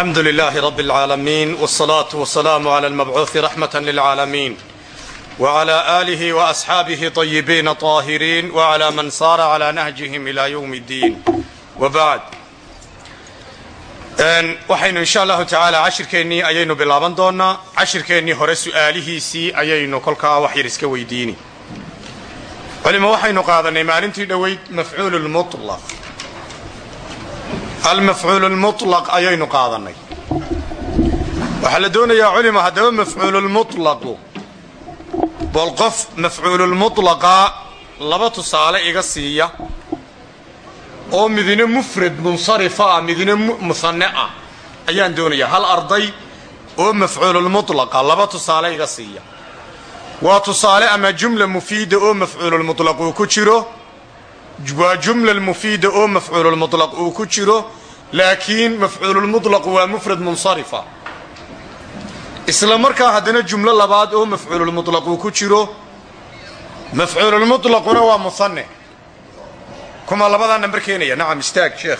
alxamdu lilaahi rabi اlcaalamiin wاsalaatu wasalaamu cala almabcuuhi raxmata lilcaalamiin wcla aalihi waasxaabihi طayibiina طaahiriin wcla man saara cla nahjihim ila ywm اddiin wabacd waxaynu insha allahu tacaala cashirkeennii ayaynu bilaaban doonaa cashirkeennii hore su'aalihiisii ayaynu kolkaa wax yar iska weydiini culimo waxaynu qaadanay maalintii dhoweyd mafcuul mulaq almafcuul lmulaq ayaynu qaadanay waxaa la doonayaa culima haddaba mafcuululmutlaqu bal qof mafcuululmutlaqa laba tusaale iga siiya oo midna mufrad munsarifa ah midna muhanne ah ayaan doonayaa hal arday oo mafcuululmutlaqa laba tusaale iga siiya waa tusaale ama jumla mufiida oo mafcuululmutlaq ku jiro waa jumla mufiida oo mafcuululmulaq uu ku jiro laakiin mafcuululmulaq waa mufrad munsarifa. Isla markaa haddana jumlo labaad oo mafcuululmulaq uu ku jiro mafcuululmulaquna waa musanne kuma labadaa namber keenaya. Nacam istaag sheekh.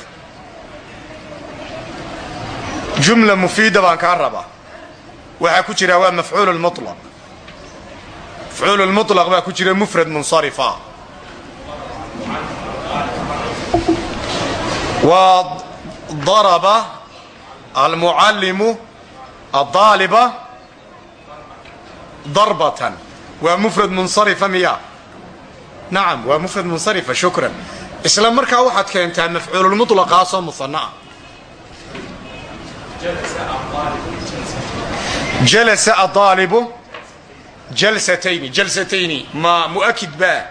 Jumla mufiida baan kaa rabaa. Waxaa ku jira waa mafcuululmulaq mafcuululmulaq baa ku jira mufrad munsarifa. Waa daraba almucallimu addaaliba darbatan waa mufrad munsarifa miya nacam waa mufrad munsarifa shukran isla markaa waxaad keentaa mafcuululmuطlaqaasoo muhanna ah jalasa addaalibu jalsatayni jalsatayni ma mu'akid baa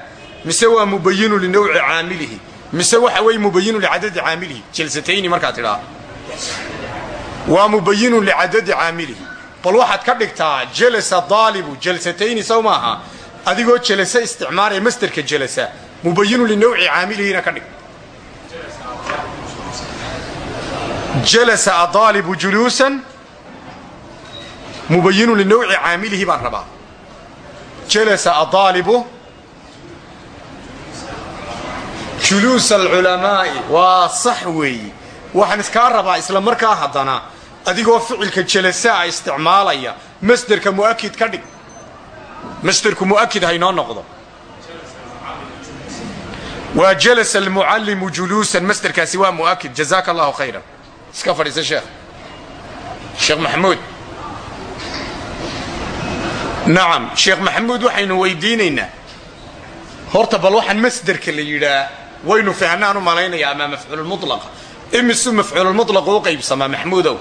mise waa mubayinu linawci caamilihi mise waxa weeye mubayinu licadadi caamilihi. Jalsatayni markaad tidhaa. Waa mubayinu licadadi caamilihi. Bal waxaad ka dhigtaa jalasa daalibu jalsatayni sow maaha adigoo jalasa isticmaalaya masderka jalasa. Mubayinu linawci caamilihina ka dhig. Jalasa adaalibu juluusan. Mubayinu linawci caamilihi baan rabaa. Jalasa adaalibu juluus alculamaa'i waa sax weeyi waxaan iskaa rabaa isla markaa haddana adigoo ficilka jalasaa isticmaalaya masderka mu'akid ka dhig. Masderku mu'akid haynoo noqdo. Waa jalasa almucallimu juluusan masderkaasi waa mu'akid jazaaka allahu khayran. Iska fadhiisa sheekh. Sheekh maxamuud. Nacam sheekh maxamuud waxaynu weydiinaynaa horta bal waxaan masderka la yidhaa waynu fahnaan u malaynaya ama mafcuululmulaqa imisu mafcuululmulaqu u qaybsamaa maxmuudow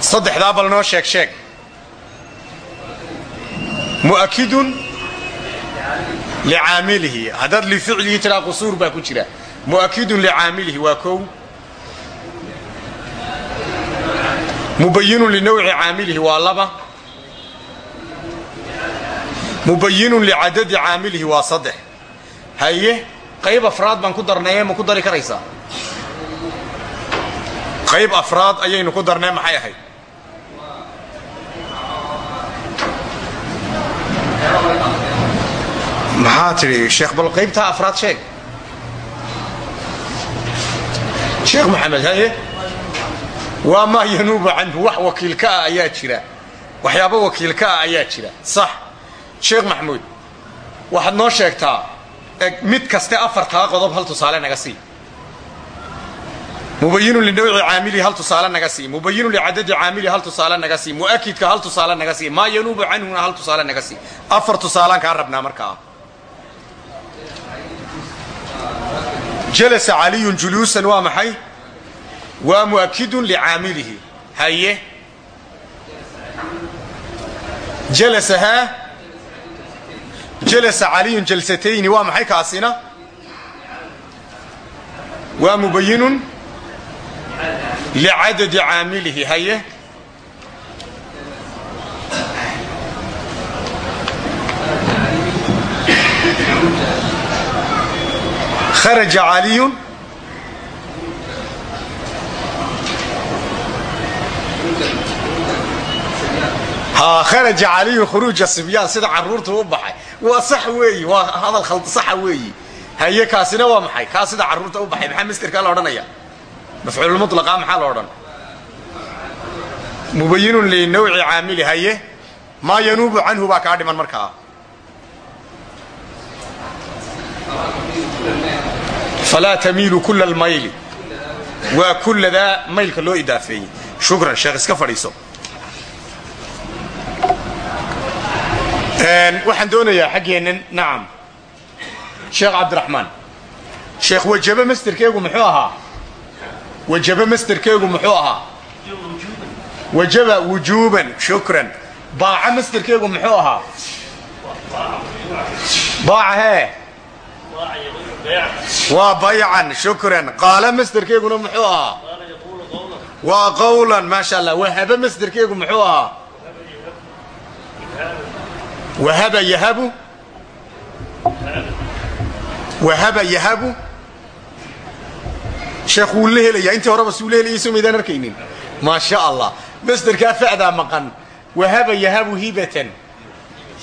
saddexdaa bal noo sheeg sheeg. Mu'akidun licaamilihi haddaad lificlihi tiraa qusuur baa ku jira. Mu'akidun licaamilihi waa kow mubayinun linawci caamilihi waa laba. Mubayinun licadadi caamilihi waa saddex haye? Qayb afraad baan ku darnaye ma ku dari karaysaa qayb afraad ayaynu ku darnay maxay ahayd? Maxaa tidhi sheekh bal qaybtaa afraad sheeg sheekh maxamed haye? Waa maa yanuubu canhu wax wakiilka ah ayaa jira. Waxyaabo wakiilka ah ayaa jira. Sax. Sheekh maxamuud waxaad noo sheegtaa mid kaste afartaa qodob hal tusaale naga sii. Mubayinu linawci caamilihi hal tusaale naga sii. Mubayinu licadadi caamilihi hal tusaale naga sii. Mu'akidka hal tusaale naga sii. Maa yanuubu canhuna hal tusaale naga sii. Afar tusaalaan kaa rabnaa markaa jalasa caliyun juluusan waa maxay? Waa mu'akidun licaamilihi haye. Jalasa haa jalasa caliyun jalsatayni waa maxay kaasina? Waa mubayinun licadadi caamilihi haye? Kharaja caliyun ha kharaja caliyun khuruuja sibyaan sida caruurtu u baxay waa sax weeyi waa hadal khald saxa weeyi. Haye kaasina waa maxay? Kaa sida carruurta u baxay maxaa masderkaa la odhanaya mafcuululmulaqa maxaa la odhan mubayinun linawci caamili haye. Maa yanuubu canhu baa kaa dhiman markaa. Falaa tamiilu kula almayli waa kulladaa maylka loo idaafeeyey. Shukran sheekh iska fadhiiso waxaan doonayaa xaggeennan nacam sheekh cabdiraxmaan sheekh wajaba masterkeegu muxuu ahaa? Wajaba masterkeegu muxuu ahaa? Wajaba wujuuban shukran. Baaca masterkeegu muxuu ahaa? Baaca hee waa baycan shukran. Qaala masterkeeguna muxuu ahaa? Waa qawlan maasha allah. Wahaba masterkeegu muxuu ahaa wahaba yahabu wahaba yahabu sheekh wuu la helayaa intii horeba suu la helayay soo maydaan arkaynin maa sha allah masderkaa facdaa maqan wahaba yahabu hibatan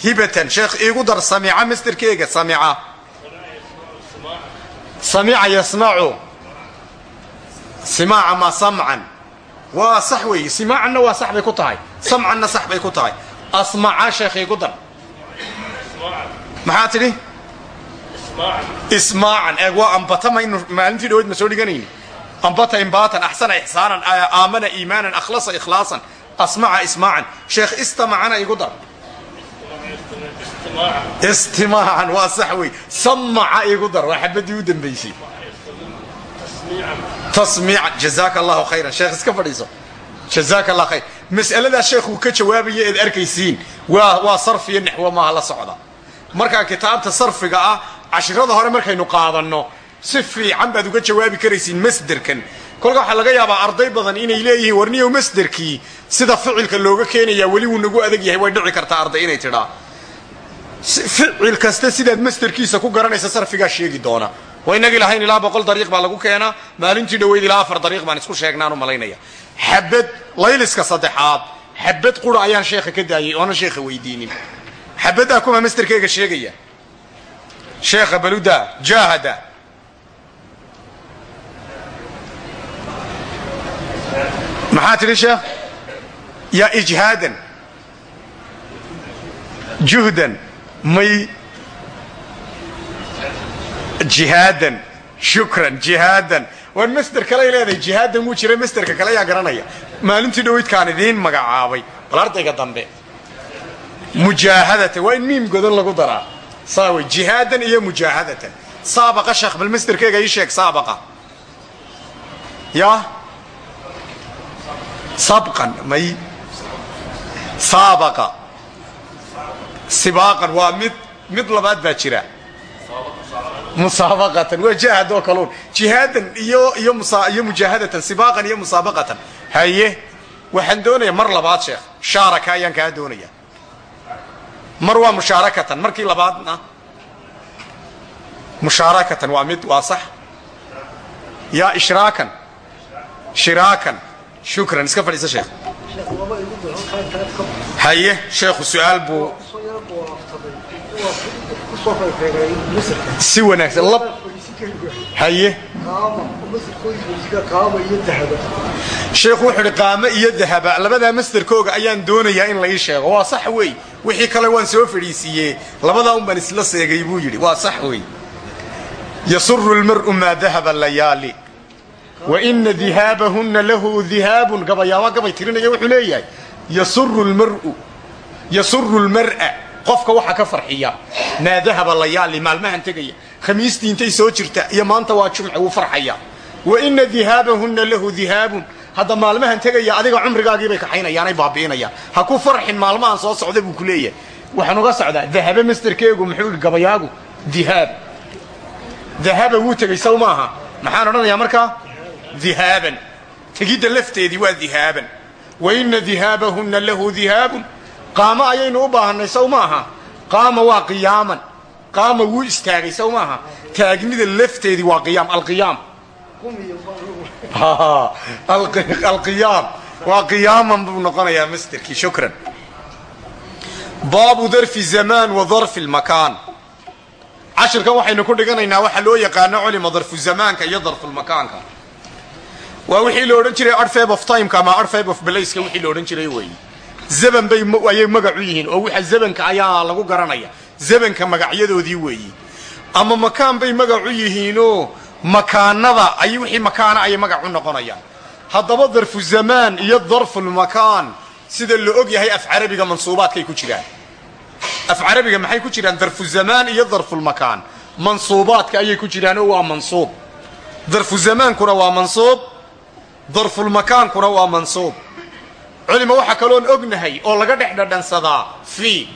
hibatan sheekh iigu dar samica masderkeega samica samica yasmacu simaaca ma samcan waa sax weeye simaacanna waa sax bay ku tahay samcanna sax bay ku tahay asmaca sheekh iigu dar maxaa tidhi? Ismaacan. Eeg waa ambata maynu maalintii dhaweyd ma soo dhiganayni ambata imbaatan axsana ixsaanan aamana iimaanan akhlasa ikhlaasan. Asmaca ismaacan. Sheekh istamacana igu dar. Istimaacan waa sax wey samaca igu dar waa xabadii u dambaysay tasmiican. Jazaaka allahu khayran. Sheekh iska fadhiiso. Jazaaka allah khayr. Mas'aladaas sheekhuu ka jawaabaya eed arkaysiin. Waa sarfiyo naxwo maaha la socda markaa kitaabta sarfiga ah cashirada hore markaynu qaadanno si fiican baad uga jawaabi karaysiin masderkan. Kolka waxaa laga yaabaa arday badan inay leeyihiin warniyow masderkii sida ficilka looga keenayaa weli wuu nagu adag yahay way dhici kartaa arday inay tidhaa. Ficil kasta sidaad masderkiisa ku garanaysa sarfigaa sheegi doona. Waa inagii lahayn ilaa boqol dariiq baa lagu keenaa maalintii dhoweyd ilaa afar dariiq baan isku sheegnaan u malaynaya. Xabad layliska saddexaad xabad qura ayaan sheekha ka daayay oonan sheekha weydiinin xabaddaa kuma masterkeega sheegaya. Sheekha baluda jaahada maxaa tidhi sheekh? Yaa ijhaadan juhdan. May jihaadan shukran jihaadan waan master kaley leedahay jihaadan wuu jira masterka kale ayaa garanaya. Maalintii dhaweydkaan idiin magacaabay. Bal ardayga dambe mujaahadatan. Waa in miim godan lagu daraa. Saa wey jihaadan iyo mujaahadatan. Saabaqa sheekh bal masterkeega ii sheeg saabaqa. Yaa sabqan may saabaqa. Sibaaqan waa mid mid labaad baa jira. Musaabaqatan waa jahad oo kaluun jihaadan iyo iyo iyo mujaahadatan sibaaqan iyo musaabaqatan. Haye waxaan doonaya mar labaad sheekh. Shaaraka ayaan kaa doonaya mar waa mushaarakatan markii labaadna mushaarakatan waa mid waa sax yaa ishraakan shiraakan shukran iska fadhiisa sheekh haye sheekhu su'aal buu si wanaagsan haye sheekhu wuxuu idhi qaamo iyo dahaba. Labadaa masderkooga ayaan doonayaa in la ii sheego. Waa sax wey wixii kale waan soo fadhiisiiyee labadaa un baan isla seegay buu yidhi. Waa sax wey yasuru lmar'u maa dahaba layaali wa ina dihaabahunna lahu dihaabun gabayaaba gabay tirinaya wuxuu leeyahay. Yasuru lmar'u yasuru lmar'a qofka waxa ka farxiya. Maa dahaba layaali maalmahan tegaya khamiistii intay soo jirta iyo maanta waa jumce wuu farxaya. Wa ina dihaabahunna lahu dihaabun. Hadda maalmahan tegaya adiga cumrigaagiibay kaxaynayaanay baabi'inayaan ha ku farxin maalmahan soo socda buu ku leeyahay. Waxaan uga socdaa dahaba masterkeegu muxuu ihi gabayaagu dihaab. Dahaba wuu tegay saw maaha maxaan odhanayaa markaa dihaaban. Tegidda lafteedii waa dihaaban. Wa ina dihaabahunna lahu dihaabun. Qaamo ayaynu u baahannay saw maaha qaama waa qiyaaman qaama wuu istaagay saw maaha taagnida lafteedii waa qiyaam alqiyaam. Alqiyaam. Waa qiyaaman buu noqonayaa masterkii shukran. Baabu darfi zamaan wa darfi lmakaan. Cashirkan waxaynu ku dhiganaynaa waxa loo yaqaano culima darfu zamaanka iyo darfulmakaanka waa wixii la odhan jiray arfab of timeka ama arfab of balaceka wixii la odhan jiray weeye zaban bay ayay magacu yihiin oo waxa zabanka ayaa lagu garanaya zabanka magacyadoodii weeyi. Ama makaan bay magacu yihiinoo makaanada ay wixii makaana ayay magacu noqonayaan. Haddaba darfu zamaan iyo darfulmakaan sida la og yahay af carabiga mansuubaadkay ku jiraan. Af carabiga maxay ku jiraan? Darfu zamaan iyo darfulmakaan mansuubaadka ayay ku jiraanoo waa mansuub. Darfu zamaankuna waa mansuub darfulmakaankuna waa mansuub. Culima waxaa kaloon ognahay oo laga dhex dhadhansadaa fii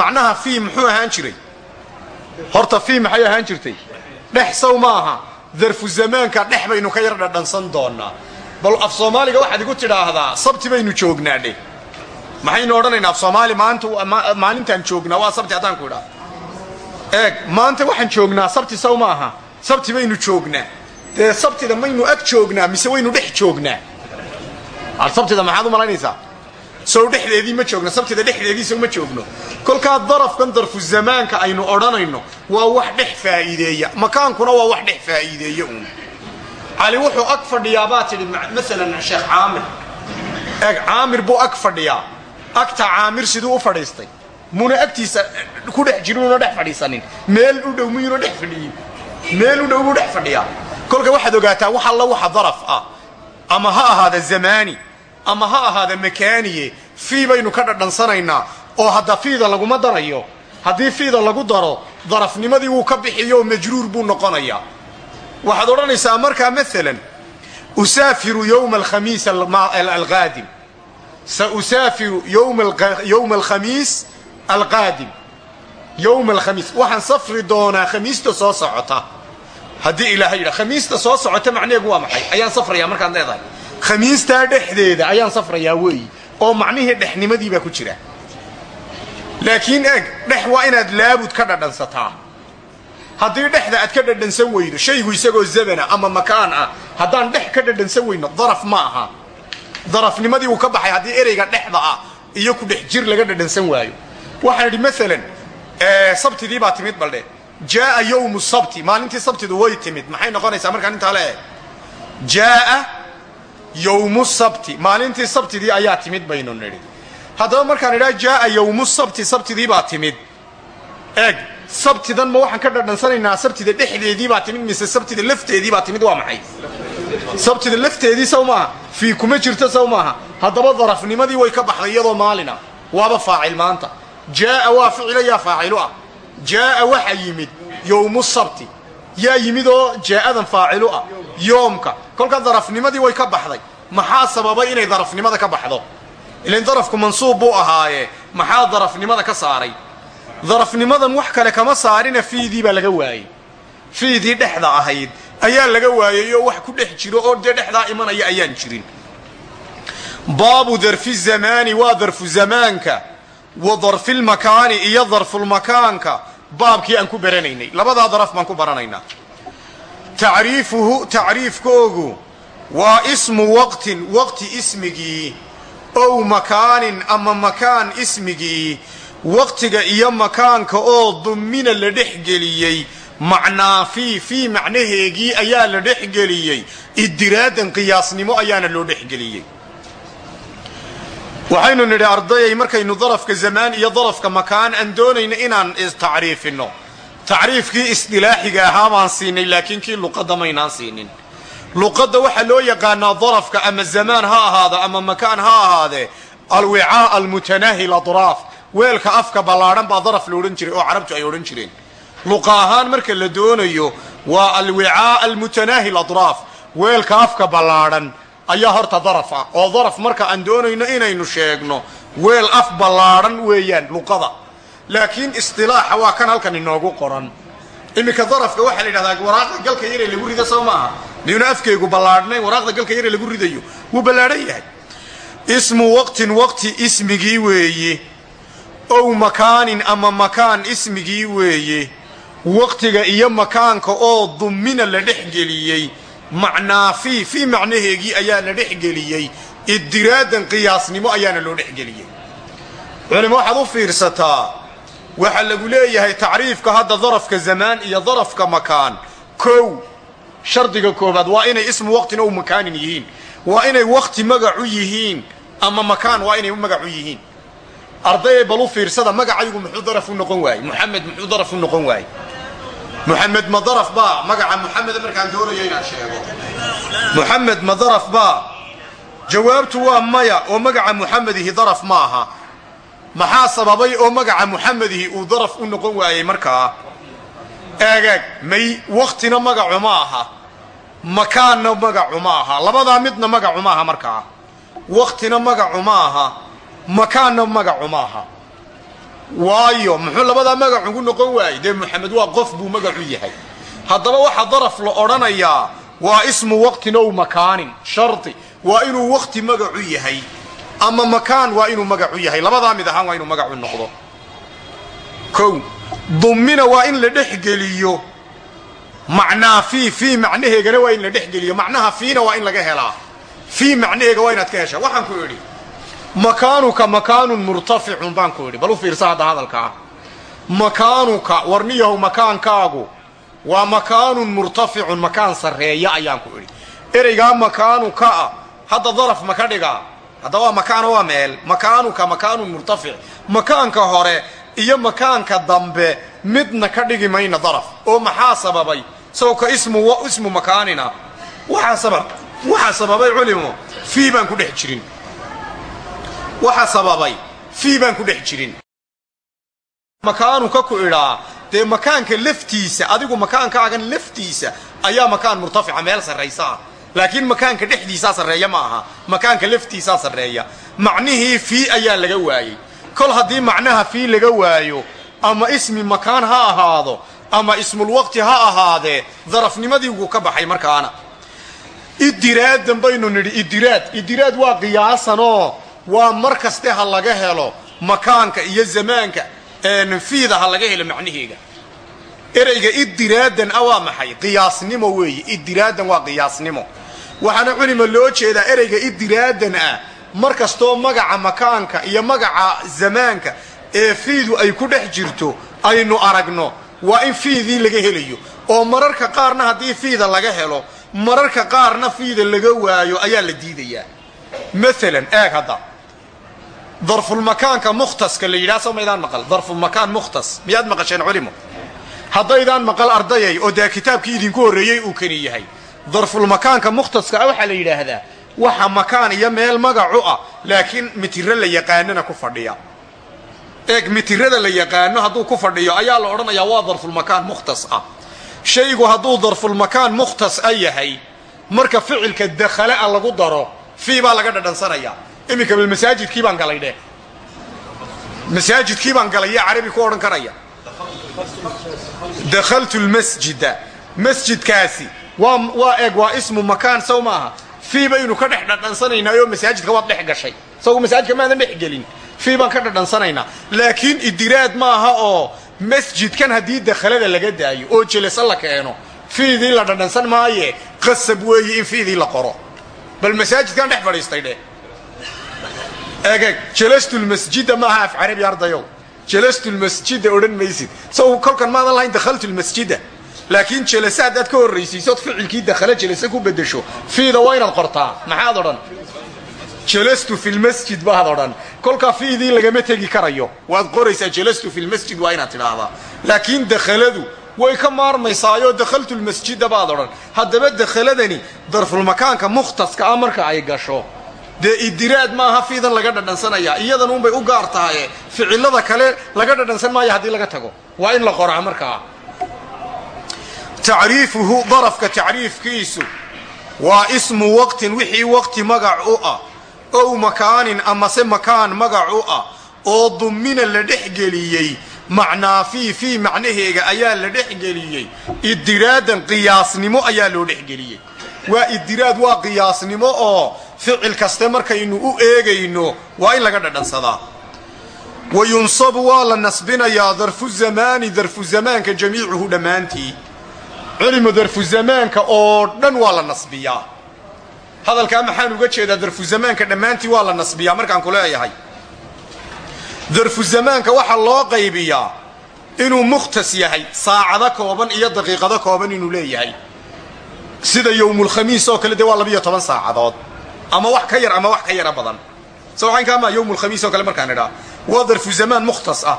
macnaha fii muxuu ahaan jiray? Horta fii maxay ahaan jirtay? Dhex saw ma zamaanka dhex ka yar dhadhansan doonaa. Bal af soomaaliga waxaad igu tidhaahdaa sabti baynu joognaa dheh maxaynu odhanaynaa af soomaali maanta maalintaan joognaa waa sabti haddaan ku idhaa eeg maanta waxaan joognaa sabti saw ma sabti baynu joognaa. Dee sabtida maynu ag joognaa mise waynu dhex joognaa? Sabtida maxaad u malaynaysaa sow dhexdeedii ma joogno sabtida dhexdeediisa ma joogno. Kolkaa darafkan darfu zamaanka aynu odhanayno waa wax dhex faa'iideeya. Makaankuna waa wax dhex faa'iideeya uun. Cali wuxuu ag fadhiyaa baa tidhi maalan sheekh caamir. Eeg caamir buu ag fadhiyaa. Agta caamir siduu u fadhiistay. Muna agtiisa ku dhex jirinuna dhex fadhiisanin. Meel u dhow miyuna dhex fadhiyin? Meel u dhow buu dhex fadhiyaa. Kolka waxaad ogaataa wax alla waxa daraf ah. Ama ha ahaada zamaani ama ha ahaada makaaniye fii baynu ka dhadhansanaynaa oo hadda fiida laguma darayo. Haddii fiida lagu daro darafnimadii wuu ka bixiyo oo majruur buu noqonayaa. Waxaad odhanaysaa markaa maalan usaafiru yowma alkhamiis alqaadim. Sa usaafiru yowma alkhamiis alqaadim. Yowma alkhamiis waxaan safri doonaa khamiista soo socota. Haddii ilaahay yidha khamiista soo socota macnaheegu waa maxay? Ayaan safrayaa markaad leedahay khamiistaa dhexdeeda ayaan safrayaa weeyi oo macnihii dhexnimadii baa ku jira. Laakiin eeg dhex waa inaad laabud ka dhadhansataa. Haddii dhexda aad ka dhadhansan weydo shaygu isagoo zabana ama makaan ah haddaan dhex ka dhadhansan weyno daraf ma aha. Darafnimadii uu ka baxay haddii ereyga dhexda ah iyo ku dhex jir laga dhadhansan waayo. Waxaan idhi maalan sabtidii baa timid baldhe jaaa yowmu sabti. Maalintii sabtidu way timid. Maxay noqonaysaa markaan intaa le jaaa yowmu sabti. Maalintii sabtidii ayaa timid baynu nidhi. Haddaba markaan idhaa jaaa yowmu sabti sabtidii baa timid. Eeg sabtidan ma waxaan ka dhadhansanaynaa sabtida dhexdeedii baa timid mise sabtida lafteedii baa timid? Waa maxay? Sabtida lafteedii saw maaha fii kuma jirto saw maaha. Haddaba darafnimadii way ka baxday iyadoo maalina. Waaba faacil maanta. Jaaa waa ficila yaa faacilu ah. Jaaa waxa yimid yowmu sabti yaa yimid oo jaa'adan faacilu ah yoomka. Kolka darafnimadii way ka baxday. Maxaa sababay inay darafnimada ka baxdo? Ilan darafku mansuub buu ahaaye. Maxaa darafnimada ka saaray? Darafnimadan wax kale kama saarina fiidii baa laga waayey. Fiidii dhexda ahayd ayaa laga waayey oo wax ku dhex jiro oo dee dhexdaa imanaya ayaan jirin. Baabu darfi zamaani waa darfu zamaanka wa darfilmakaani iyo darfulmakaanka baabkii aan ku baranaynay. Labadaa daraf baan ku baranaynaa. Tacriifuhu tacriifkoogu waa ismu waqtin waqti ismigii ow makaanin ama makaan ismigii waqtiga iyo makaanka oo dummina la dhexgeliyey macnaa fii fii macnaheegii ayaa la dhexgeliyey idiraadan qiyaasnimo ayaana loo dhexgeliyey waxaynu nidhi ardayay markaynu darafka zamaan iyo darafka makaan aan doonayno inaan tacriifinno tacriifkii isdilaaxiga ahaa baan siinay laakiin kii luqadda maynaan siinin. Luqadda waxaa loo yaqaanaa darafka ama zamaan ha ahaado ama makaan ha ahaadee alwicaa almutanaahi ladraaf. Weelka afka ballaadhan baa daraf la odhan jiray oo carabtu ay odhan jireen. Luqa ahaan marka la doonayo waa alwicaa almutanaahi ladraaf. Weelka afka ballaadhan ayaa horta daraf ah oo daraf marka aan doonayno inaynu sheegno. Weel af ballaadhan weeyaan luqada. Laakiin istilaaxa waa kan halkan inoogu qoran. Iminka darafka waxaa la yidhahdaa waraaqda galka yaree lagu rido soo maaha. Miyuna afkeygu ballaadhnayn waraaqda galka yaree lagu ridayo wuu ballaadhan yahay. Ismu waqtin waqti ismigii weeye ow makaanin ama makaan ismigii weeye waqtiga iyo makaanka oo dummina la dhexgeliyey macnaa fii fii macnaheegii ayaa la dhexgeliyey. Idiraadan qiyaasnimo ayaana loo dhexgeliyey. Culimo waxaad u fiirsataa waxaa lagu leeyahay tacriifka hadda darafka zamaan iyo darafka makaan. Kow shardiga koobaad waa inay ismu waqtina u makaanin yihiin. Waa inay wakti magacu yihiin ama makaan waa inay magacu yihiin. Ardayay bal u fiirsada magacaygu muxuu daraf u noqon waayey? Muxamed muxuu daraf u noqon waayey muxamed ma daraf baa magaca muxameda markaan doonayo inaan sheego. Muxamed ma daraf baa jawaabtu waa maya oo magaca muxamedihi daraf ma aha. Maxaa sababay oo magaca muxamedihi uu daraf u noqon waayey markaa eegaag may waktina magacu ma aha. Makaanna magacu ma aha. Labadaa midna magacu ma aha markaa waktina magacu ma aha. Makaanna magacu ma waayo muxuu labadaa magac ugu noqon waayey? Dee moxamed waa qof buu magacu yahay. Haddaba waxaa daraf la odhanayaa waa ismu waqtin ow makaanin shardi waa inuu wakti magacu yahay ama makaan waa inuu magacu yahay. Labadaa mid ahaan waa inuu magacu noqdo. Kow dummina waa in la dhexgeliyo macnaa fii fii macnaheegana waa in la dhexgeliyo macnaha fiina waa in laga helaa. Fii macnaheega waa inaad ka heshaa. Waxaan ku idhi makaanuka makaanun murtaficun baan ku idhi. Bal u fiirsa hadda hadalkaa makaanuka warniyahow makaankaagu waa makaanun murtaficun makaan sarreeya ayaan ku idhi. Ereygaa makaanuka ah hadda daraf ma ka dhigaa. Hadda waa makaano waa meel. Makaanuka makaanun murtafic. Makaanka hore iyo makaanka dambe midna ka dhigi mayna daraf. Oo maxaa sababay? Sawka ismu ismu makaanina. Waxaa sababay culimo fii baan ku dhex jirin waxaa sababay fii baan ku dhex jirin. Makaanuka ku idhaa dee makaanka laftiisa adigu makaankaagan laftiisa ayaa makaan murtafica meel sarraysa. Ah laakiin makaanka dhexdiisaa sarreeya ma aha makaanka laftiisaa sarreeya. Macnihii fii ayaa laga waayey. Kol haddii macnaha fii laga waayo ama ismi makaan ha ahaado ama ismulwaqti ha ahaadee darafnimadii wuu ka baxay markaana. Idiraadan baynu nidhi idiraad idiraad waa qiyaasanoo waa mar kaste ha laga helo makaanka iyo zamaanka fiida ha laga helo macnaheega ereyga idiraadan a waa maxay? Qiyaasnimo weeye idiraadan waa qiyaasnimo. Waxaana culima loo jeedaa ereyga idiraadan ah mar kastoo magaca makaanka iyo magaca zamaanka ee fiidu ay ku dhex jirto aynu aragno. Waa in fiidii laga helayo. Oo mararka qaarna haddii fiida laga helo mararka qaarna fiida laga waayo ayaa la diidayaa. Maalan eeg hadda darfulmakaanka mukhtaska la yidhaha soo maydaan maqal? Darfulmakaan mukhtas. Miyaad maqasheen culimo? Haddaydaan maqal ardayay oo dee kitaabkii idinku horreeyey uu kani yahay. Darfulmakaanka mukhtaska ah waxaa la yidhaahdaa waxa makaan iyo meel magacu ah laakiin mitiro la yaqaanona ku fadhiya. Eeg mitirada la yaqaano hadduu ku fadhiyo ayaa la odhanayaa waa darfulmakaan mukhtas ah. Shaygu hadduu darfulmakaan mukhtas a yahay marka ficilka dakhala a lagu daro fii baa laga dhadhansanayaa iminka bal masaajidkii baan galay dheh? Masaajidkii baan galay yaa carabi ku odhan karaya. Dakhaltu lmasjida masjidkaasi waa eeg waa ismu makaan saw maaha fii baynu ka dhex dhadhansanaynaayo masaajidka waad dhex gashay. Sagu masaajidka maadan dhex gelin. Fii baan ka dhadhansanaynaa. Laakiin idiraad maaha oo masjidkan haddii dakhalada laga daayo oo jelaso la keeno fiidii la dhadhansan maaye qasab weeye in fiidii la qoro. Bal masaajidkan dhex fadhiistay dheh eegeg jalastulmasjida maaha af carabi ardayow jalastulmasjida odhan maysid. Saw kolkan maadan lahayn dakhaltulmasjida laakiin jelase haddaad ka horraysiisood ficilkii dakhalo jelase ku bedesho. Fiida waa inaad qortaa. Maxaad odhan? Jalastu fi lmasjid baad odhan. Kolkaa fiidii lagama tegi karayo. Waad qoraysaa jalastu fi lmasjid waa inaad tidhaahdaa. Laakiin dakhaladu way ka maarmaysaayoo dakhaltu lmasjida baad odhan. Haddaba dakhaladani darfulmakaanka mukhtaska ah marka ay gasho dee idiraad maaha fiidan laga dhadhansanayaa. Iyadan unbay u gaar tahaye ficilada kale laga dhadhansan maayo haddii laga tago. Waa in la qoraa markaa tacriifuhu darafka tacriifkiisu waa ismu waqtin wixii waqti magac u ah. Ow makaanin amase makaan magac u ah. Oo dummina la dhexgeliyey macnaa fii fii macnaheega ayaa la dhexgeliyey idiraadan qiyaasnimo ayaa loo dhexgeliyey waa idiraad waa qiyaasnimo oo ficil kaste markaynu u eegayno waa in laga dhadhansadaa wa yunsabu waa la nasbinayaa darfu zamaani darfu zamaanka jamiicuhu dhammaantii. Culimo darfu zamaanka oo dhan waa la nasbiyaa. Hadalkaa maxaan uga jeedaa darfu zamaanka dhammaantii waa la nasbiyaa markaan ku leeyahay. Darfu zamaanka waxaa loo qaybiyaa inuu mukhtas yahay saacado kooban iyo daqiiqado kooban inuu leeyahay. Sida yowmulkhamiis oo kale dee waa labiyo toban saacadood ama wax ka yar ama wax ka yara badan. Sawcaynkaama yowmulkhamiis oo kale markaan idhaa. Waa darfu zamaan mukhtas ah.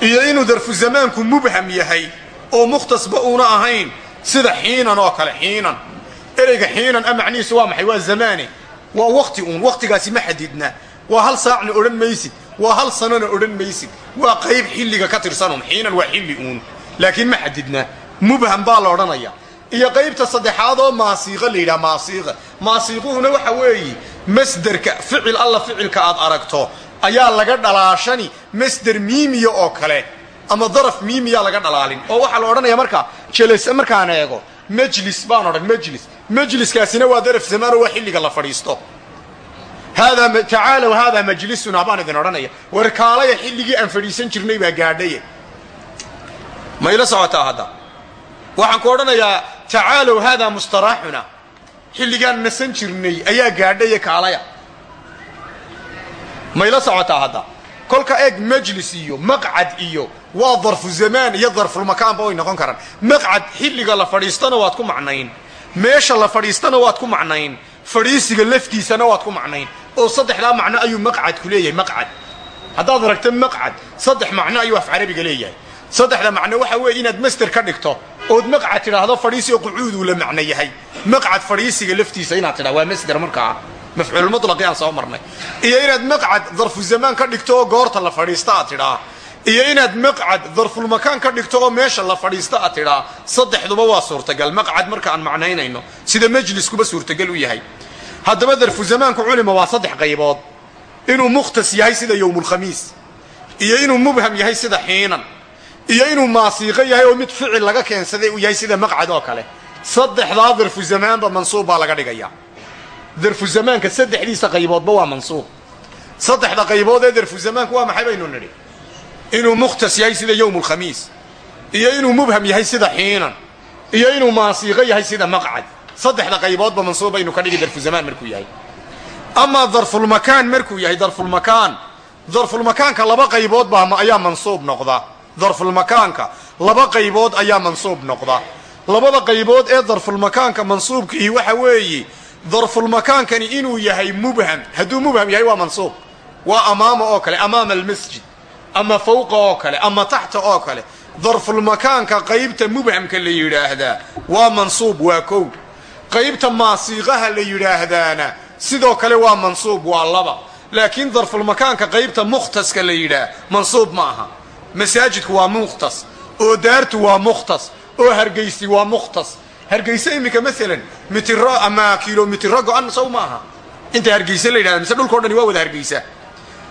Iyo inuu darfu zamaanku mubham yahay oo mukhtasba uuna ahayn sida xiinan oo kale xiinan. Ereyga xiinan a macnihiisu waa maxay? Waa zamaane waa wakti uun wakhtigaasi ma xadidna. Waa hal saacna odhan maysid. Waa hal sanona odhan maysid. Waa qayb xilliga ka tirsanun xiinan waa xilli uun. Laakiin ma xadidna. Mubham baa la odhanaya iyo qaybta saddexaad oo maasiiqa la yidhaha maasiiqa. Maasiiquhuna waxa weeye masderka ficil alla ficilka aad aragto ayaa laga dhalaashani masder miimiya oo kale ama daraf miimiya laga dhalaalin. Oo waxaa la odhanaya markaa jelese markaan eego majlis baan odhan majlis. Majliskaasina waa daraf zamaano waa xilliga la fadhiisto. Tacaalow haadaa majlisuna baan idin odhanaya. Warkaalaya xilligii aan fadhiisan jirnay baa gaadhaye. Ma ila socotaa hadda? Waxaan ku odhanayaa tacaalow haadaa mustaraaxuna xilligaan nasan jirnay ayaa gaadhaye kaalaya. Ma ila socotaa hadda. Kolka eeg majlis iyo maqcad iyo waa darfu zamaan iyo darfulmakaanba way noqon karaan. Maqcad xilliga la fadhiistana waad ku macnayn. Meesha la fadhiistana waad ku macnayn. Fadhiisiga laftiisana waad ku macnayn. Oo saddexdaa macno ayuu maqcadku leeyahay maqcad. Haddaad aragto maqcad saddex macno ayuu af carabiga leeyahay. Saddexda macno waxa weeye inaad master ka dhigto ood maqcad tidhaahdo fadhiisiga qucuuduu la macno yahay. Maqcad fadhiisiga laftiisa inaad tidhah waa masder markaa mafcuulmulaqi aan soo marnay. Iyo inaad maqcad darfu zamaan ka dhigto oo goorta la fadhiista aad tidhaa. Iyo inaad maqcad darfulmakaan ka dhigto meesha la fadhiista aad tidhaa. Saddexduba waa suurtagal. Maqcad marka aan macnaynayno sida majliskuba suurtagal u yahay. Haddaba darfu zamaanku culima waa saddex qaybood. Inuu mukhtas yahay sida yowmulkhamiis iyo inuu mubham yahay sida xiinan iyo inuu maasiiqo yahay oo mid ficil laga keensaday uu yahay sida maqcad oo kale. Saddexdaa darfu zamaanba mansuub laga dhigaya. Darfu zamaanka saddexdiisa qayboodba waa mansuub. Saddexda qaybood ee darfu zamaanku waa maxay baynu nidhi? Inuu mukhtas yahay sida yowmulkhamiis iyo inuu mubham yahay sida xiinan iyo inuu maasiiqo yahay sida maqcad. Saddexda qayboodba mansuub baynu ka dhigi darfu zamaan markuu yahay. Amaa darfulmakaan markuu yahay darfulmakaan darfulmakaanka laba qaybood baa ayaa mansuub noqda darfulmakaanka. Laba qaybood ayaa mansuub noqda. Labada qaybood ee darfulmakaanka mansuubkiihi waxa weeye darfulmakaankani inuu yahay mubham. Hadduu mubham yahay waa mansuub. Waa amaama oo kale amaama almasjid ama fawqa oo kale ama taxta oo kale. Darfulmakaanka qaybta mubhamka la yidhaahdaa waa mansuub waa kow. Qaybta maasiiqaha la yidhaahdaana sidoo kale waa mansuub waa laba. Laakiin darfulmakaanka qaybta mukhtaska la yidhaah mansuub ma aha masaajidku waa mukhtas. Oo daartu waa mukhtas. Oo hargaysi waa mukhtas. Hargayse iminka maalan mitiro ama kilomitiro go-an saw ma inta hargayse la yidhahda mise dhulkao dhani waa wada hargaysa.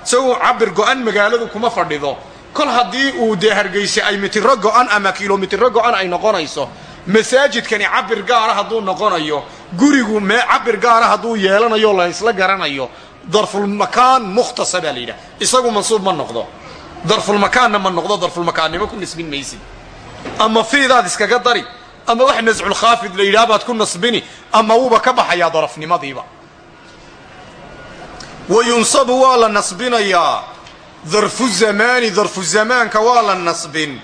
Saw cabir go-an magaaladu kuma fadhido. Kol haddii uu dee hargayse ay mitiro go-an ama kilomitiro go-an ay noqonayso masaajidkani cabir gaara hadduu noqonayo gurigu mee cabir gaara hadduu yeelanayo la isla garanayo darfulmakaan mukhtasa baa la yidhaha isagu mansuub ma noqdo darfulmakaanna ma noqdo darfulmakaannimo ku nisbin maysid? Ama fiidaad iskaga dari ama wax nasculkhaafid la yidhaha baad ku nasbini ama wuuba ka baxayaa darafnimadiiba. Wa yunsabu waa la nasbinayaa darfu zamaani darfu zamaanka waa la nasbin.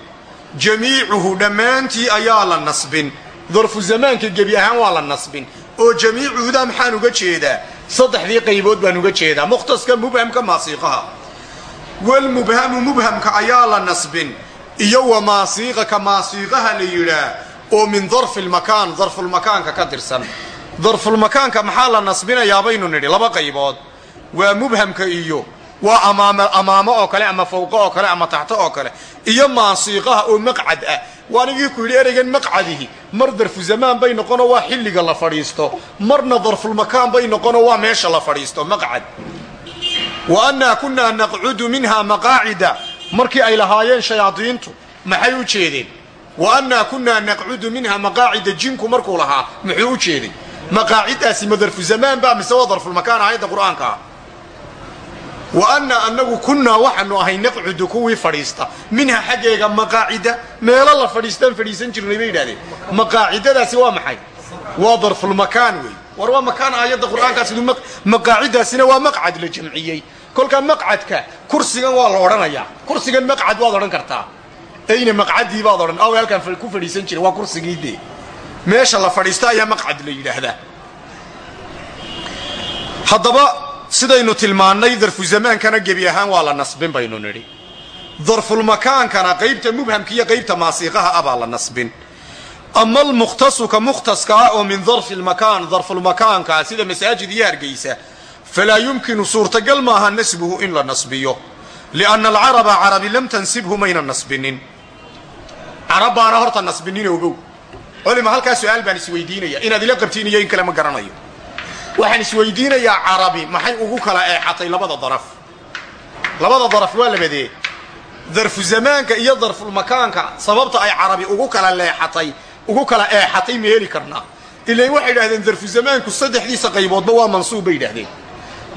Jamiicuhu dhammaantii ayaa la nasbin. Darfu zamaanka gebi ahaan waa la nasbin. Oo jamiicuhudaa maxaan uga jeedaa saddexdii qaybood baan uga jeedaa mukhtaska mubhamka maasiiqaha walmubhamu mubhamka ayaa la nasbin iyo wa maasiiqaka maasiiqaha la yidhaah oo min darfi lmakaan darfulmakaanka ka tirsan darfulmakaanka maxaa la nasbinayaa baynu nidhi laba qaybood waa mubhamka iyo waa amaamo oo kale ama fawqo oo kale ama taxto oo kale iyo maasiiqaha oo maqcad ah waanigii ku yidhi ereygan maqcadihi mar darfu zamaan bay noqonoo waa xilliga la fadhiisto marna darfulmakaan bay noqonoo waa meesha la fadhiisto maqcad wa annaa kunnaa naqcudu minha maqaacida markii ay lahaayeen shayaadiintu maxay u jeedeen? Wa annaa kunnaa naqcudu minha maqaacida jinku markuu lahaa muxuu u jeeday maqaacidaasi ma darfu zamaan ba mise waa darfulmakaan aayadda qur'aanka? Ah wa annaa annagu kunnaa waxaanu ahay naqcudu kuwii fadhiista. Minha xaggeega maqaacida meelo la fadhiistaan fadhiisan jirnay bay yidhahdeen maqaacidadaasi waa maxay waa darfulmakaan wey war waa makaan aayadda qur'aankaas maqaacidaasina waa maqcad la jamciyey kolkaa maqcadka kursigan waa la odhanayaa kursigan maqcad waad odhan kartaa. Ayna maqcadii baad odhan. Aw halkaan ku fadhiisan jira waa kursigii dee. Meesha la fadhiisto ayaa maqcad la yidhaahdaa. Haddaba sidaynu tilmaannay darfu zamaankana gebi ahaan waa la nasbin baynu nidhi. Darfulmakaankana qaybta mubhamka iyo qaybta maasiiqaha ah baa la nasbin ama almukhtasuka mukhtaskaa oo min darfi lmakaan darfulmakaankaa sida masaajid iyo hargaysa falaa yumkinu suurtagal maaha nasbuhu in nasbiyo lianna alcaraba carabi lam tansibhu mayna nasbinin carab baana horta nasbinin ogow culima halkaa su'aal baan isweydiinaya inaad ila qabtiin in kale ma garanayo waxaan isweydiinayaa carabi maxay ugu kala eexatay labada daraf labada daraf waa labadee darfu zamaanka iyo darfulmakaanka sababta ay carabi ugu kala leexatay ugu kala eexatay ma heli karnaa. Ilain waxay yidhahdeen darfu zamaanku saddexdiisa qayboodba waa mansuub bay yidhahdeen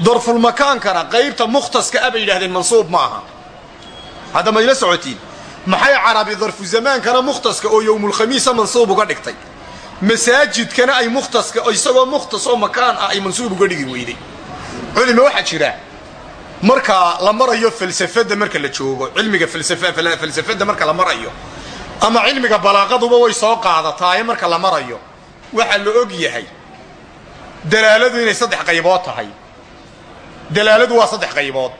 darfulmakaankana qaybta mukhtaska a bay yidhahdeen mansuub ma aha. Hadda ma ila socotiin. Maxay carabi darfu zamaankana mukhtaska oo yowmulkhamiisa mansuub uga dhigtay? Masaajidkana ay mukhtaska isagoo mukhtas oo makaan ah ay mansuub uga dhigi weyday. Culima waxaa jira. Marka la marayo falsafada marka la joogo cilmiga falsafada marka la marayo ama cilmiga balaaqaduba way soo qaadataaye marka la marayo waxaa la og yahay. Dalaaladu inay saddex qaybood tahay. Dalaaladu waa saddex qaybood.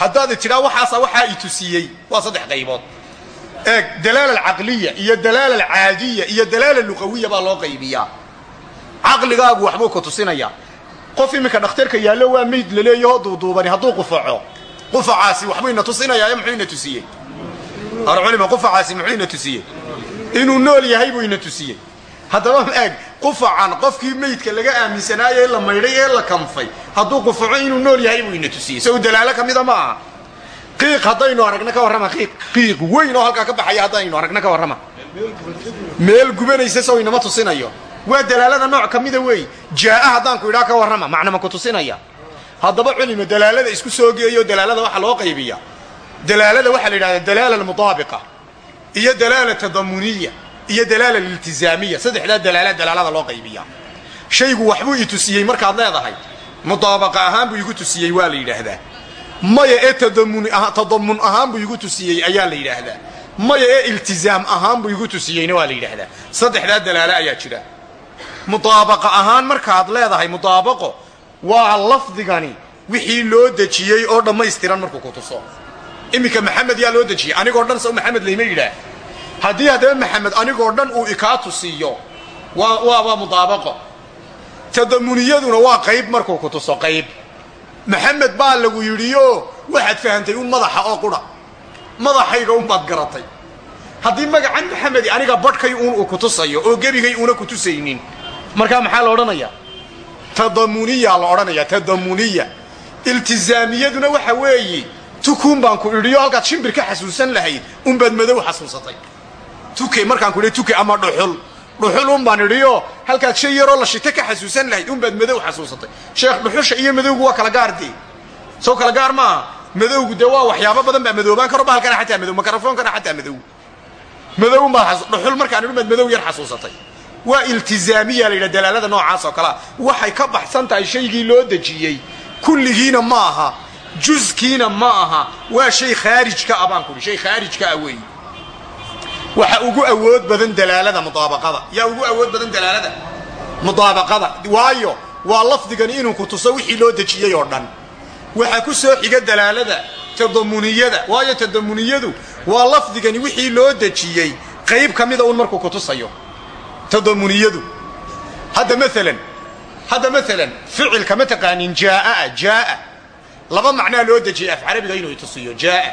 Haddaad tidhaa waxaasa waxaa i tusiyey waa saddex qaybood. Eeg dalaala alcaqliya iyo dalaala alcaadiya iyo dalaala luqawiya baa loo qaybiyaa. Caqligaagu waxbuu ku tusinayaa. Qof iminka dhakhtarka yaallo waa meyd laleeyaho duuduubani hadduu qufaco. Qufacaasi waxbuu ina tusinayaa ee muxuu ina tusiyey har culima qufacaasi muxuu ina tusiyey? Inuu nool yahay buu ina tusiyey. Haddaba eeg qufacan qofkii meydka laga aaminsanaayo ee la maydhay ee la kanfay hadduu qufaco inuu nool yahay buu ina tusiyey. Isagu dalaalo ka mida ma aha. Qiiq haddaynu aragna ka warrama qiiq qiiq weyn oo halkaa ka baxaya haddaynu aragna ka warrama. Meel gubanaysa sow inama tusinayo. Waa dalaalada nooc ka mida weey jaa'a haddaanku idhaa ka warrama macnama ku tusinaya? Haddaba culima dalaalada isku soo geeyo dalaalada waxa loo qaybiya dalaalada waxaa la yidhahdaa dalaala almutaabiqa iyo dalaala tadamuniya iyo dalaala aliltizaamiya saddexdaa dalaala dalaalada loo qaybiya shaygu waxbuu i tusiyey markaad leedahay mutaabaqa ahaan buu igu tusiyey waa la yidhaahdaa maya ee tadamun ahaan buu igu tusiyey ayaa la yidhaahdaa maya ee iltizaam ahaan buu igu tusiyeyna waa la yidhaahdaa saddexdaa dalaalo ayaa jira mutaabaqa ahaan markaad leedahay mutaabaqo waa lafdigani wixii loo dejiyey oo dhammaystiran markuu ku tuso iminka maxamed yaa loo dejiyey anigoo dhan sow maxamed layma yidhaah haddii haddaba maxamed anigoo dhan uu ikaa tusiiyo waa waa mutaabaqo tadamuniyaduna waa qayb markuu ku tuso qayb. Maxamed baa lagu yidhiyo waxaad fahantay un madaxa oo qudha madaxayga unbaad garatay. Haddii magacan maxamedi aniga badhkay uun uu ku tusayo oo gebigay uuna ku tusaynin. Markaa maxaa la odhanayaa? Tadamuniya la odhanayaa tadamuniya. Iltizaamiyaduna waxa weeye tukuun baan ku idhiyo halkaad shimbir ka xasuusan lahayd unbaad madow xasuusatay. Tuke markaan ku idhi tuke ama dhuxul. Dhuxul un baan idhiyo halkaad shay yaroo la shito ka xasuusan lahayd unbaad madow xasuusatay. Sheekh dhuxusha iyo madowgu waa kala gaar sow kala gaar maaha. Madowgu dee waa waxyaabo badan baa madoobaan karo bahalkana xataa madow mikrofoonkana xataa madow. Madow baad dhuxul markaan idhi baad yar xasuusatay. Waa iltizaamiya la yidhaha noocaas oo kalea waxay ka baxsan tahay shaygii loo dejiyey. Kulligiina ma juskiina ma aha waa shay khaarijka ah baan ku idhi shay khaarijka ah weeye waxa ugu awood badan dalaalada mudaabaqada yaa ugu awood badan dalaalada mudaabaqada waayo waa lafdigani inuu ku tuso loo dejiyey oo dhan waxaa ku soo xiga dalaalada tadamuniyada waayo tadamuniyadu waa lafdigani wixii loo dejiyey qayb ka mida un markuu ku tusayo tadamuniyadu hadda maalan hadda maalan ficilka ma taqaanin jaaa jaaa laba macnaa loo dejiyey af carabiga inuu itusiyo jaaa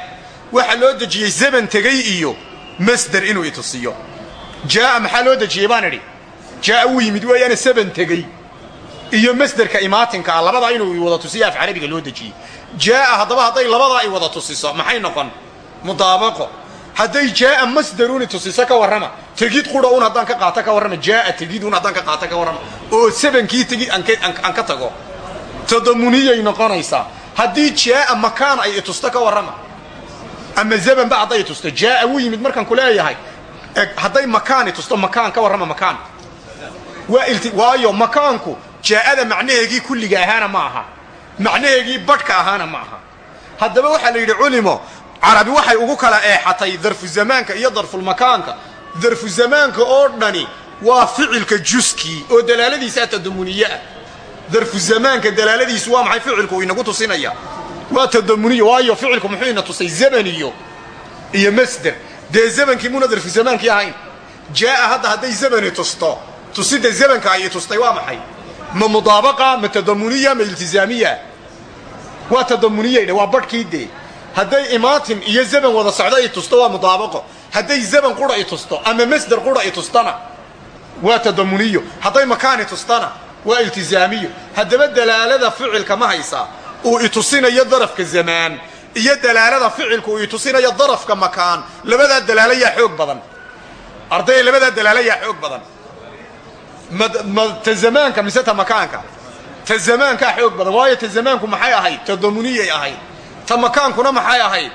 waxaa loo dejiyey zaman tegey iyo masder inuu itusiyo jaaa maxaa loo dejiyey baan idhi? Jaaa wuu yimid weeyaana saban tegey iyo masderka imaatinka ah. Labadaa inuu wada tusiyo af carabiga loo dejiyey. Jaaa haddaba hadday labadaa ay wada tusiso maxay noqon? Mudaabaqo. Hadday jaaa masderun itusiso ka warrama tegid qura un haddaan ka qaato ka warrama jaaa tegid un haddaan ka qaato ka warrama oo sabankii tegid aan ka tago. Tadamuniyay noqonaysaa haddii jaaa makaan ay itusto ka warrama ama zamanba hadday itusto jaaa wuu yimid markaan ku leeyahay hadday makaan itusto makaan ka warrama makaan. Waayo makaanku jaa'ada macnaheegii kulliga ahaana ma aha macnaheegii badhka ahaana ma aha. Haddaba waxaa la yidhi culimo carabi waxay ugu kala eexatay darfu zamaanka iyo darfulmakaanka darfu zamaanka oo dhani waa ficilka juskii oo dalaaladiisaa tadamuniye ah darfu zamaanka dalaaladiisu waa maxay ficilku inagu tusinaya? Waa tadamuniye waayo ficilku muxuu ina tusay zaman iyo iyo masder. Dee zamankii muna darfu zamaankii ahayn? Jaaa hadda hadday zamani tusto tusida zamanka ay tustay waa maxay? Ma mudaabaqa ma tadamuniya ma iltizaamiya waa tadamuniyey waa badhkii dee. Hadday imaatin iyo zaman wada socdo ay tusto waa mudaabaqo. Hadday zaman qura i tusto ama masder qura i tustana waa tadamuniyo hadday makaani waa iltizaamiyo haddaba dalaalada ficilka ma haysaa uu itusinayo darafka zamaan iyo dalaalada ficilku uu itusinayo darafka makaan. Labadaa dalaalo yaa xoog badan. Ardaya labadaa dalaalo yaa xoog badan. Ta zamaanka mise ta makaanka? Ta zamaankaa xoog badan. Waayo ta zamaanku maxay ahayd? Tadamuniyay ahayd. Ta makaankuna maxay ahayd?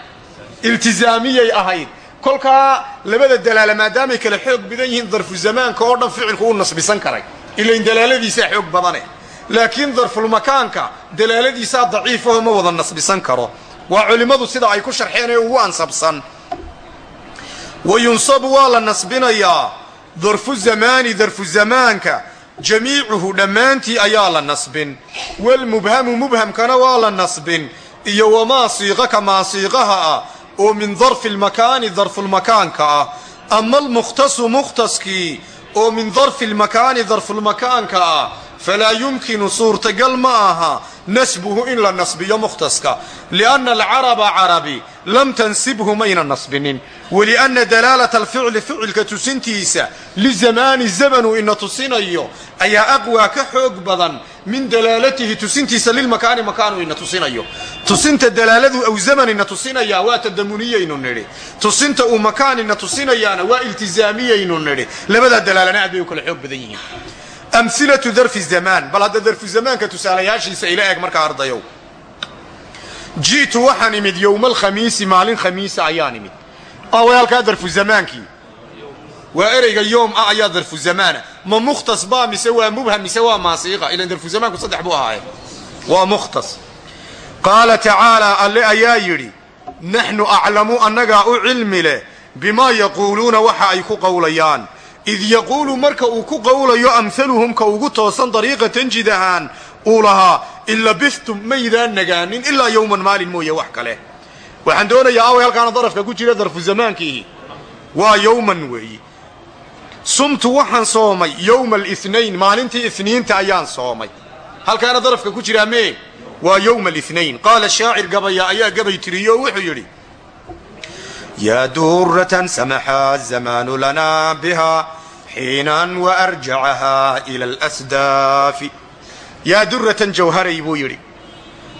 Iltizaamiyay ahayd. Kolkaa labada dalaala maadaamay kale xoog badan yihiin darfu zamaanka oo dhan ficilku u nasbisan karay ilayn dalaaladiisaa xoog badane. Laakiin darfulmakaanka dalaaladiisaa daciifaho ma wada nasbisan karo. Waa culimmadu sida ay ku sharxeen ee ugu ansabsan. Wa yunsabu waa la nasbinayaa darfu zamaani darfu zamaanka. Jamiicuhu dhammaantii ayaa la nasbin. Walmubhamu mubhamkana waa la nasbin. Iyo wamaa siiqa kamaa siiqaha ah oo min darfi lmakaani darfulmakaanka ah ama almukhtasu mukhtaskii oo min darfi lmakaani darfulmakaanka ah falaa yumkinu suurtagal ma aha nasbuhu in la nasbiyo mukhtaska. Lianna alcaraba carabi lam tansibhu mayna nasbinin. Walianna dalaalata alficli ficilka tusintiisa lizamaani zamanu ina tusinayo ayaa aqwaa ka xoog badan min dalaalatihi tusintiisa lilmakaani makaanu ina tusinayo tusinta dalaaladu aw zaman ina tusinayaa waa tadamuniyaynu nidhi. Tusinta uu makaan ina tusinayaana waa iltizaamiyaynu nidhi. Labadaa dalaalana aad bay u kala xoog badan yihiin. Amilatu darfi zamaan bal hadda darfu zamaanka tusaalayaashiisa ila eeg markaa ardayow. Ji'tu waxaan imid yowma alkhamiisi maalin khamiisa ayaan imid. Aaway halkaa darfu zamaankii waa ereyga yoom ah ayaa darfu zamaana. Ma mukhtas baa mise waa mubham mise waa maasiiqa? Ilan qaala tacaalaa alle ayaa yidhi naxnu aclamu annagaa u cilmi leh bimaa yaquuluuna waxa ay ku qowlayaan id yaquulu marka uu ku qowlayo amhaluhum ka ugu toosan dariiqatan jid ahaan uu lahaa in labistum maydaan nagaanin ilaa yowman maalin mooye wax kale. Waxaan doonayaa away halkaana darafka ku jira darfu zamaankiihi waa yowman weeyi. Sumtu waxaan soomay yowma alinayn maalintii isniinta ayaan soomay. Halkaana darafka ku jiraa mee waa yowma alinayn qaala shaacir gabaya ayaa gabay tiriyo oo wuxuu yidhi yaa duuratan samaxa zamaanu lanaa biha xiinan waarjacahaa ila alasdaafi. Yaa duratan jawharay buu yidhi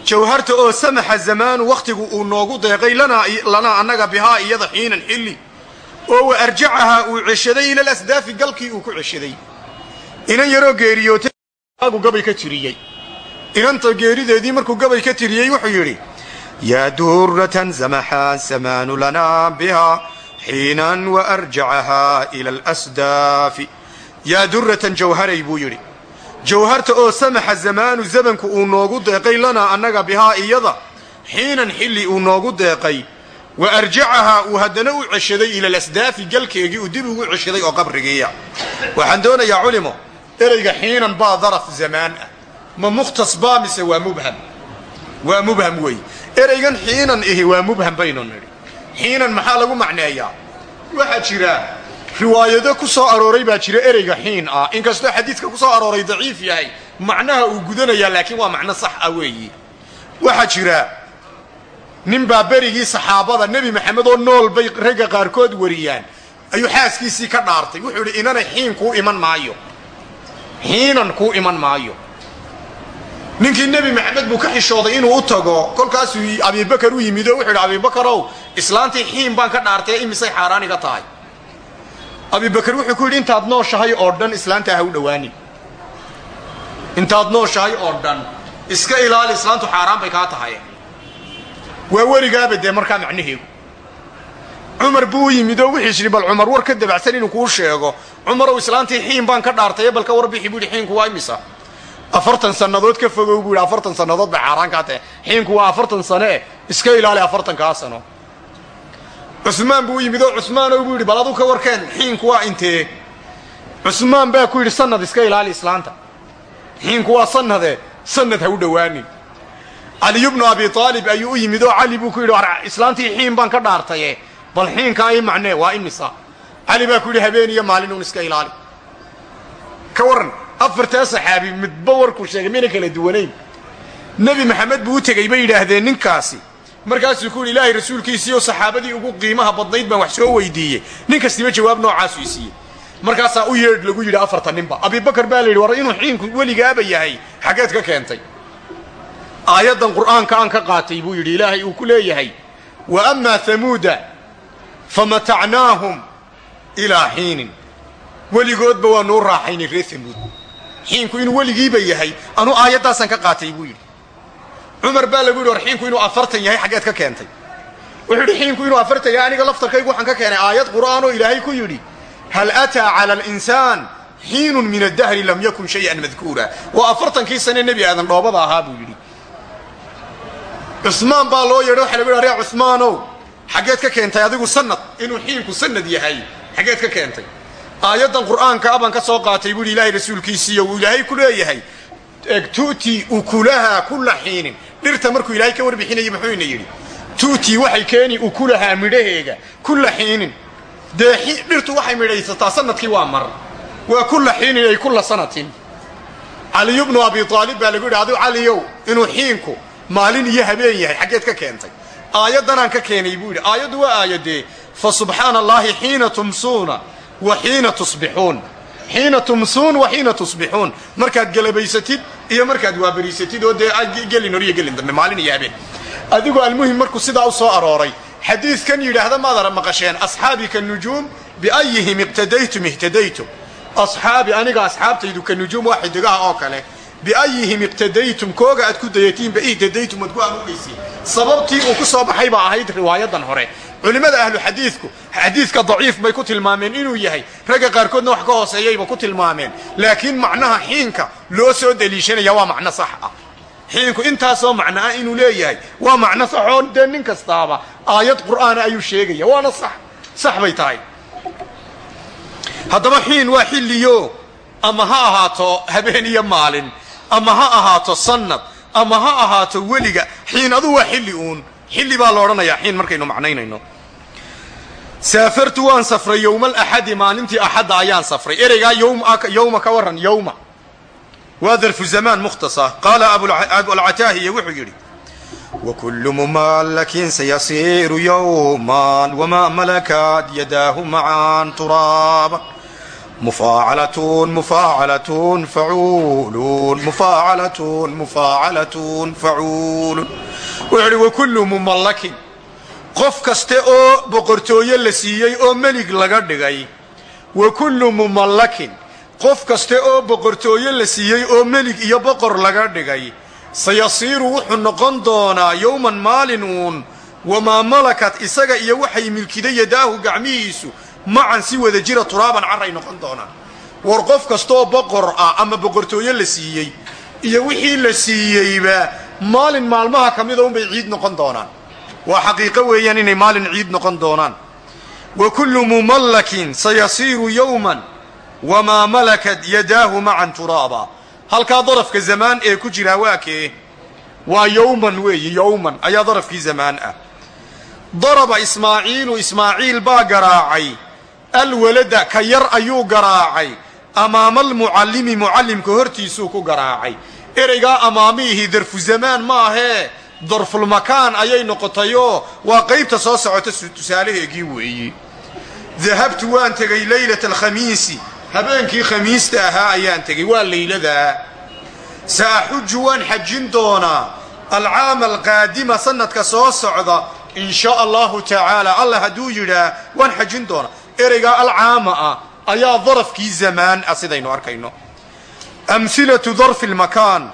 jawharta oo samaxa zamaanu wakhtigu uu noogu deeqay lanaa annaga bihaa iyada xiinan xilli oo wa arjacahaa uu ceshaday ila alasdaafi galkii uu ku ceshaday. Inan yaroo geeriyootaygu gabay ka tiriyey inanta geerideedii markuu gabay ka tiriyey wuxuu yidhi yaa duratan samaxa zamaanu lanaa bihaa xiinan waarjacahaa ila alasdaafi yaa duratan jawharay buu yidhi jawharta oo samaxa zamaanu zamanku uu noogu deeqay lanaa annaga bihaa iyada xiinan xilli uu noogu deeqay wa arjacahaa uu haddana u ceshaday ila alasdaafi galkeegii uu dib ugu ceshaday oo qabrigiiya. Waxaan doonayaa culimo ereyga xiinan baa daraf zamaan ah ma mukhtas baa mise waa mubham? Waa mubham wey. Ereygan xiinan ihi waa mubham baynu nidhi. Xiinan maxaa lagu macneeyaa? Waxaa jira riwaayado ku soo arooray baa jira ereyga xiin ah. Inkastoo xadiidka ku soo arooray daciif yahay macnaha uu gudanayaa laakiin waa macno sax ah weeyi. Waxaa jira ninbaa berigii saxaabada nebi maxamed oo nool bay ragga qaarkood wariyaan. Ayuu xaaskiisii ka dhaartay. Wuxuu idhi inana xiin kuu iman maayo. Xiinan kuu iman maayo ninkii nebi maxamed buu ka xishooday inuu u tago. Kolkaasuu abibakar u yimid oo wuxuu idhi abibakarow islaantii xiin baan ka dhaartay imisay xaaraan iga tahay. Abibakar wuxuu ku yidhi intaad nooshahay oo dhan islaantaa ha u dhowaanin. Intaad nooshahay oo dhan iska ilaali islaantu xaaraan bay kaa tahay. Waa weligaaba dee markaa macnaheegu cumar buu u yimid oo wuxuu yidhi bal cumar war ka dabacsan inuu kuu sheego. Cumarow islaantii xiin baan ka dhaartaye bal ka warbixi buu yidhi xiinku waa imisa afartan sannadood ka fogow buu afartan sannadood bay xaaraan kaa tahay. Xiinku waa afartan sane eh iska ilaali afartankaa sano cusmaan buu yimid oo cusmaanow buu yidhi bal adu ka warkeen xiinku waa intee? Cusmaan baa ku yidhi sanad iska ilaali islaanta. Xiinku waa sanade sanad ha u dhowaanin. Caliyu bnu abi aalib ayuu u yimid oo cali buu ku yidhi islaantii xiin baan ka dhaartaye bal xiinkaa ii macnee waa imisa cali baa ku yidhi habeen iyo maalin uun iska ilaali. Ka warran afartaa saxaabi midba warkuu sheegay mayna kala duwanayn. Nebi maxamed buu u tegey bay yidhaahdeen ninkaasi. Markaasuu ku yidhi ilaahay rasuulkiisiioo saxaabadii ugu qiimaha badnayd baan wax soo weydiiyey. Nin kastiba jawaab noocaasuu isiiyey markaasaa u yeedh lagu yidhi afartan ninba. Abibakar baa la war inuu xiinku weligaaba yahay xaggeed ka keentay. Aayaddan qur'aanka aan ka qaatay buu yidhi ilaahay uu ku leeyahay wa amaa hamuuda famatacnaahum ilaa xiinin weligoodba waa nuu raaxaynay reer hamuud xiinku inuu weligiiba yahay. Anuu aayaddaasaan ka qaatay buu yidhi. Cumar baa lagu yidhi war xiinku inuu afartan yahay xaggeed ka keentay. Wuxuu yidhi xiinku inuu afartan yahay aniga laftarkaygu waxaan ka keenay aayad qur'aanoo ilaahay ku yidhi hal ataa cala alinsaan xiinun min addahri lam yakun shayan madkuura waa afartankii sane nebi aadan dhoobada ahaa buu yidhi. Cusmaan baa loo yeedho waxa lagu yidhi aryaa cusmaanow xaggeed ka keentay adigu sanad inuu xiinku sanad yahay xaggeed ka keentay aayaddan qur'aanka abaan ka soo qaatay buu yidhi ilaahay rasuulkiisiiyo uu ilaahay ku leeyahay. Tu'tii ukulahaa kulla xiinin. Dhirta markuu ilaahay ka warbixinayay muxuu ina yidhi? Tu'tii waxay keeni ukulahaa midhaheega kulla xiinin. Dee dhirtu waxay midhaysataa sannadkii waa mar. Waa kulla xiinin ay kulla sanatin. Caliyu bnu abi aalib baa lagu yidhi adigu caliyow inuu xiinku maalin iyo habeen yahay xaggeed ka keentay. Aayaddanaan ka keenay buu yidhi. Aayaddu waa aayadee fa subxaana allaahi xiina tumsuuna wa xiina tusbixuun. Xiina tumsuun wa xiina tusbixuun. Markaad gelabaysatid iyo markaad waabariisatid oo dee gelin hor iyo gelin dambe maalin iyo habeen. Adigu almuhim markuu sidaa u soo arooray xadiidkan yidhaahda maadara maqasheen asxaabi ka nujuum biayihim iqtadaytum ihtadaytum. Asxaabi aniga asxaabtaydu ka nujuum waa xidigaha oo kale. Biayihim iqtadaytum kooga aad ku dayatiinba ihtadaytum waad ku hanuunaysiin sababtii uu ku soo baxay baa ahayd riwaayadan hore culimmada ahlu xadiidku xadiidka daciif bay ku tilmaameen inuu yahay ragga qaarkoodna wax ka hooseeyayba ku tilmaameen. Laakiin macnaha xiinka loo soo deliishanaya waa macno sax ah. Xiinku intaasoo macno ah inuu leeyahay waa macno saxoo dee nin kastaaba aayad qur'aana ayuu sheegaya waana sax sax bay tahay. Haddaba xiin waa xilliyo ama ha ahaato habeen iyo maalin ama ha ahaato sanad ama ha ahaato weliga xiin adu waa xilli uun xilli baa la odhanayaa xiin markaynu macnaynayno. Saafartu waan safray yowma alaxadi maalintii axadda ayaan safray. Ereygaa yowma ka warran yowma. Waa darfu zamaan mukhtasa qaala abulcataahiya wuxuu yidhi wakulu mumallakin sayasiiru yowman wamaa malakaat yadaahu macaan turaaba mufaacalatun mufaacalatun facuulun mufaacalatun mufaacalatun facuulun wuxuu idhi wakullu mumallakin qof kaste oo boqortooye la siiyey oo melig laga dhigay wa kullu mumallakin qof kaste oo boqortooye la siiyey oo melig iyo boqor laga dhigay sayasiiru wuxuu noqon doonaa yowman maalin uun wamaa malakat isaga iyo waxay milkiday yadaahu gacmihiisu macan si wada jira turaaban carray noqon doonaan. War qof kastooo boqor ah ama boqortooye la siiyey iyo wixii la siiyeyba maalin maalmaha ka mida unbay ciid noqon doonaan. Waa xaqiiqo weeyaan inay maalin ciid noqon doonaan. Wa kullu mumallakin sayasiiru yowman wamaa malakat yadaahu macan turaaba. Halkaa darafka zamaan ee ku jiraa waa kee? Waa yowman weeye yowman ayaa darafkii zamaan ah. Daraba ismaaciilu ismaaciil baa garaacay alwalada ka yar ayuu garaacay. Amaama almucallimi mucallimka hortiisuu ku garaacay. Ereygaa amaamiihi darfu zamaan ma ahee darfulmakaan ayay noqotayoo waa qaybta soo socota tusaalaheegii weeye dahabtu waan tegay leylata alkhamiisi. Habeenkii khamiista ahaa ayaan tegay waa layladaa sa axuju waan xajin doonaa. Alcaama alqaadima sanadka soo socda in shaa allahu tacaala allah hadduu yidhaa waan xajin doonaa ereygaa alcaama ah ayaa darafkii zamaan ah sidaynu arkayno. Amhilatu darfi lmakaan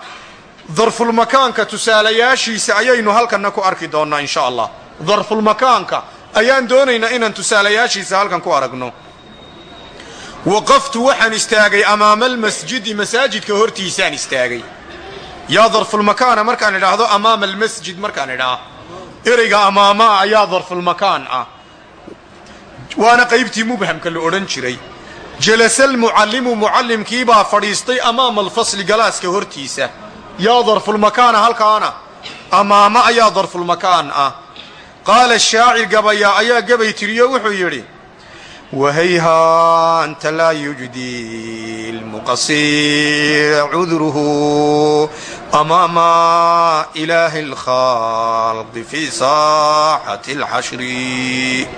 darfulmakaanka tusaalayaashiisa ayaynu halkanna ku arki doonnaa in sha allah darfulmakaanka ayaan doonaynaa inaan tusaalayaashiisa halkan ku aragno. Waqaftu waxaan istaagay amaama almasjidi masaajidka hortiisaan istaagay. Yaa darfulmakaana markaan idhaahdo amaama almasjid markaan idhaa ereyga amaamaa ayaa darfulmakaan ah waana qaybtii mubhamka la odhan jiray jalasa almucallimu mucallimkiibaa fadhiistay amaama alfasli galaaska hortiisa yaa darfulmakaana halkaana amaama ayaa darfulmakaan ah qaala shaacir gabayaa ayaa gabay tiriyo wuxuu yidhi wahayhaanta laa yujdi lmuqasir cudruhu amaama ilaahi اlkhalqi fi saaxati اlxashri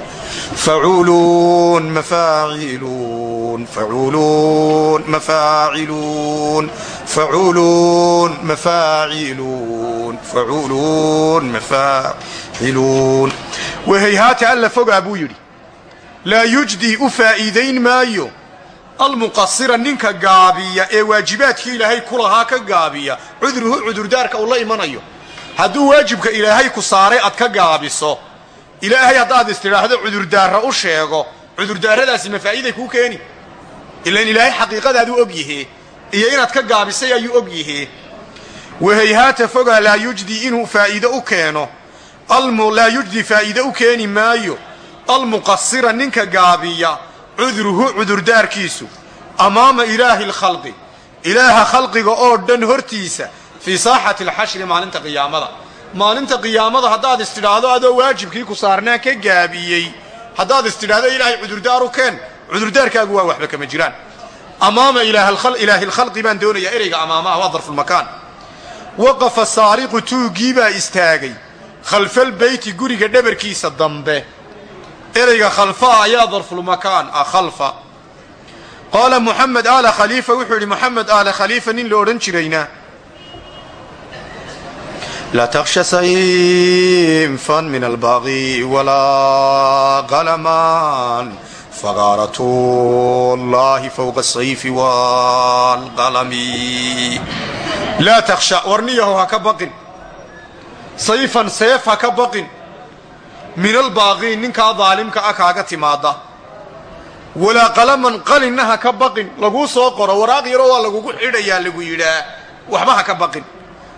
facuuluun mafaaciluun facuuluun mafaaciluun facuuluun mafaaciluun facuuluun mafaaciluun wahayhaata alla fogaa buu yidhi laa yujdi u faa'iidayn maayo. Almuqasira ninka gaabiya ee waajibaadkii ilaahay ku lahaa ka gaabiya cudruhu cudurdaarka uu la imanayo. Hadduu waajibka ilaahay ku saaray ad ka gaabiso ilaahay haddaad istidhaahdo cudurdaarra u sheego cudurdaarradaasi ma faa'iiday kuu keeni. Ilan ilaahay xaqiiqadaaduu og yihee iyo inaad ka gaabisay ayuu og yihee wahayhaata fogaa laa yujdi inuu faa'iide u keeno. Laa yujdi faa'iide u keeni maayo almuqasira ninka gaabiya cudruhu cudurdaarkiisu amaama ilaahi alkhalqi ilaaha khalqiga oo dhan hortiisa fii saaxati alxashri maalinta qiyaamada. Maalinta qiyaamada haddaad istidhaahdo adoo waajibkii ku saarnaa ka gaabiyey haddaad istidhaahdo ilaahay cudurdaaru keen cudurdaarkaagu waa waxba kama jiraan. Amaama ilaahi lkhalqi baan doonayaa ereyga amaamaha waa darfulmakaan waqafa saariqu tuugii baa istaagay khalfalbeyti guriga dhabarkiisa dambe ereyga khalfaa ayaa darfulmakaan ah khalfa. Qaala muxamed aala khaliifa wuxuu yidhi moxamed aala khaliifa nin la odhan jirayna. Laa takhsha sayfan min albaaqi walaa qalaman fagaarat llahi fowqa asayfi waalqalami laa takhsha warniyahow ha ka baqin. Sayfan seef ha ka baqin min albaaqiin ninkaa daalimka ah kaaga timaada walaa qalaman qalinna ha ka baqin laguu soo qoro waraaq yaroo waa lagugu xidhayaa lagu yidhaa waxba ha ka baqin.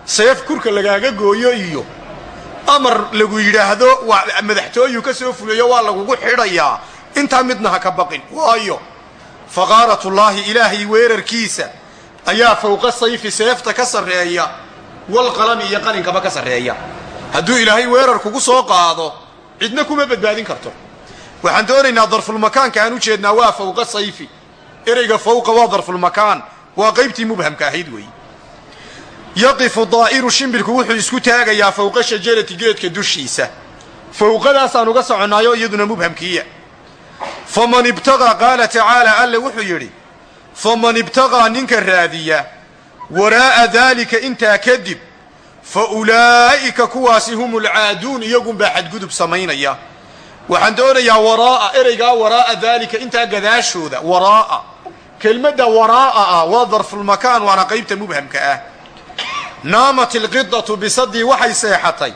Seef kurka lagaaga gooyo iyo amar lagu yidhaahdo madaxtooyu ka soo fulayo waa lagugu xidhayaa intaa midna ha ka baqin. Waayo faqaaratullaahi ilaahay weerarkiisa ayaa fowqa sayfi seefta ka sarreeya walqalami iyo qalinkaba ka sarreeya. Hadduu ilaahay weerar kugu soo qaado cidna kuma badbaadin karto. Waxaan doonaynaa darfulmakaanka aan u jeednaa waa fowqa sayfi. Ereyga fowqa waa darfulmakaan waa qaybtii mubhamka ahayd weeye yaqifu daa'iru shimbirku wuxuu isku taagayaa fowqa shajarati geedka dushiisa. Fowqadaasaan uga soconnaayo iyaduna mubhamkiiya faman ibtaqaa qaala tacaala alle wuxuu yidhi faman ibtaqaa ninka raadiya waraa'a daalika intaa kadib fa ulaa'ika kuwaasi hum ulcaaduun iyagunbaa xadgudub samaynaya. Waxaan doonayaa waraa'a ereygaa waraa'a daalika intaa gadaashooda waraa'a. Kelmadda waraa'a ah waa darfulmakaan waana qaybta mubhamka ah. Naamat ilqidatu bisadii waxay seexatay.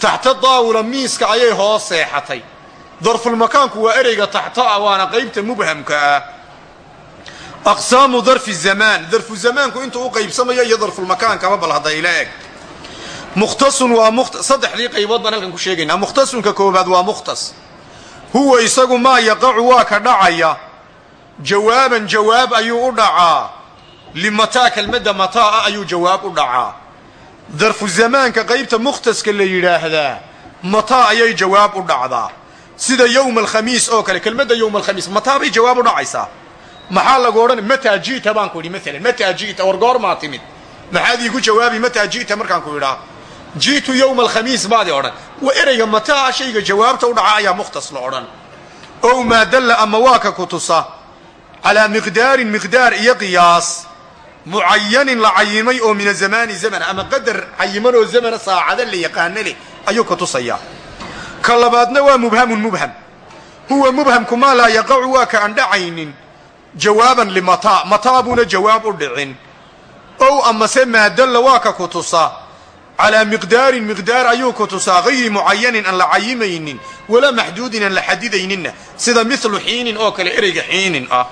Taxta daawula miiska ayay hoos seexatay. Darfulmakaanku waa ereyga taxta ah waana qaybta mubhamka ah. Aqsaamu darfi zamaan darfu zamaanku intuu u qaybsamayo iyo darfulmakaankaba bal hadda ila eg mukhtasun waa saddexdii qaybood baan halkan ku sheegaynaa. Mukhtasunka koobaad waa mukhtas. Huwa isagu maa yaqacu waa ka dhacaya. Jawaaban jawaab ayuu u dhacaa. Limataa kelmadda mataa ah ayuu jawaab u dhacaa. Darfu zamaanka qaybta mukhtaska la yidhaahdaa mataa ayay jawaab u dhacdaa. Sida yowma alkhamiis oo kale kelmadda yowma alkhamiis mataa bay jawaab u dhacaysaa. Maxaa lagu odhan? Mataa ji'ta baan ku idhi maalan mataa ji'ta war goormaa timid. Maxaad iigu jawaabi mataa ji'ta markaan idhaa ji'tu yowma alkhamiis baadi odhan wa ereyga mataa shayga jawaabta u dhaca ayaa mukhtas la odhan ow maa dalla ama waa ka ku tusa calaa miqdaarin miqdaar iyo qiyaas mucayanin la cayimay oo min azamaani zamana ama qadar cayiman oo zamana saacada la yaqaano leh ayuu ka tusayaa ka labaadna waa mubhamun mubham huwa mubhamku maa laa yaqacu waa ka aan dhacaynin jawaaban limataa mataa buuna jawaab u dhicin ow amase maadalla waa ka ku tusa calaa miqdaarin miqdaar ayuu ku tusaa hayri mucayanin aan la cayimaynin walaa maxduudin aan la xadidayninna sida milu xiinin oo kale ereyga xiinin ah.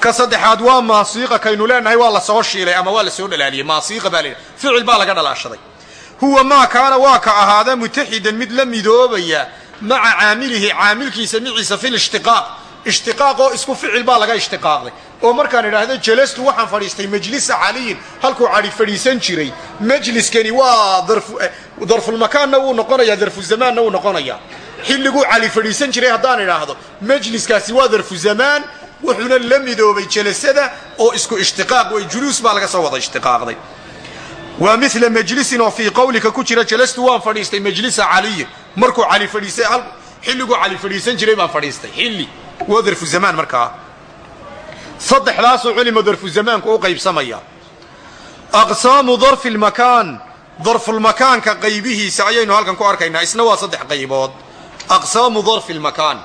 Ka saddexaad waa maasiiqa kaynu leenahay waa la soo shiilay ama waa la soo dhalaaliyey maasiiqa baa la ficil baa laga dhalaashaday. Huwa maa kaana waa ka ahaada mutaxidan mid la midoobaya maca caamilihi caamilkiisa miciisa fil ishtiqaaq ishtiqaaq oo isku ficil baa laga ishtiqaaqday oo markaan idhaahdo jalastu waxaan fadhiistay majlisa caliyin halkuu cali fadhiisan jiray. Majliskani waa darfulmakaanna wuu noqonayaa darfuzamaanna wuu noqonayaa. Xilliguu cali fadhiisan jiray haddaan idhaahdo majliskaasi waa darfu zamaan wuxuuna la midoobay jalasada oo isku ishtiqaaq wey juluus baa laga soo wada ishtiqaaqday. Waa mila majlisin oo fii qawlika ku jira jalastu waan fadhiistay majlisa caliyin. Markuu cali fadhiisay xilliguu cali fadhiisan jiray baan fadhiistay. Xilli waa darfu zamaan markaa saddexdaasuu culima darfu zamaanku u qaybsamaya. Aqsaamu darfi lmakaan darfulmakaanka qaybihiisa ayaynu halkan ku arkaynaa isna waa saddex qaybood. Aqsaamu darfi lmakaan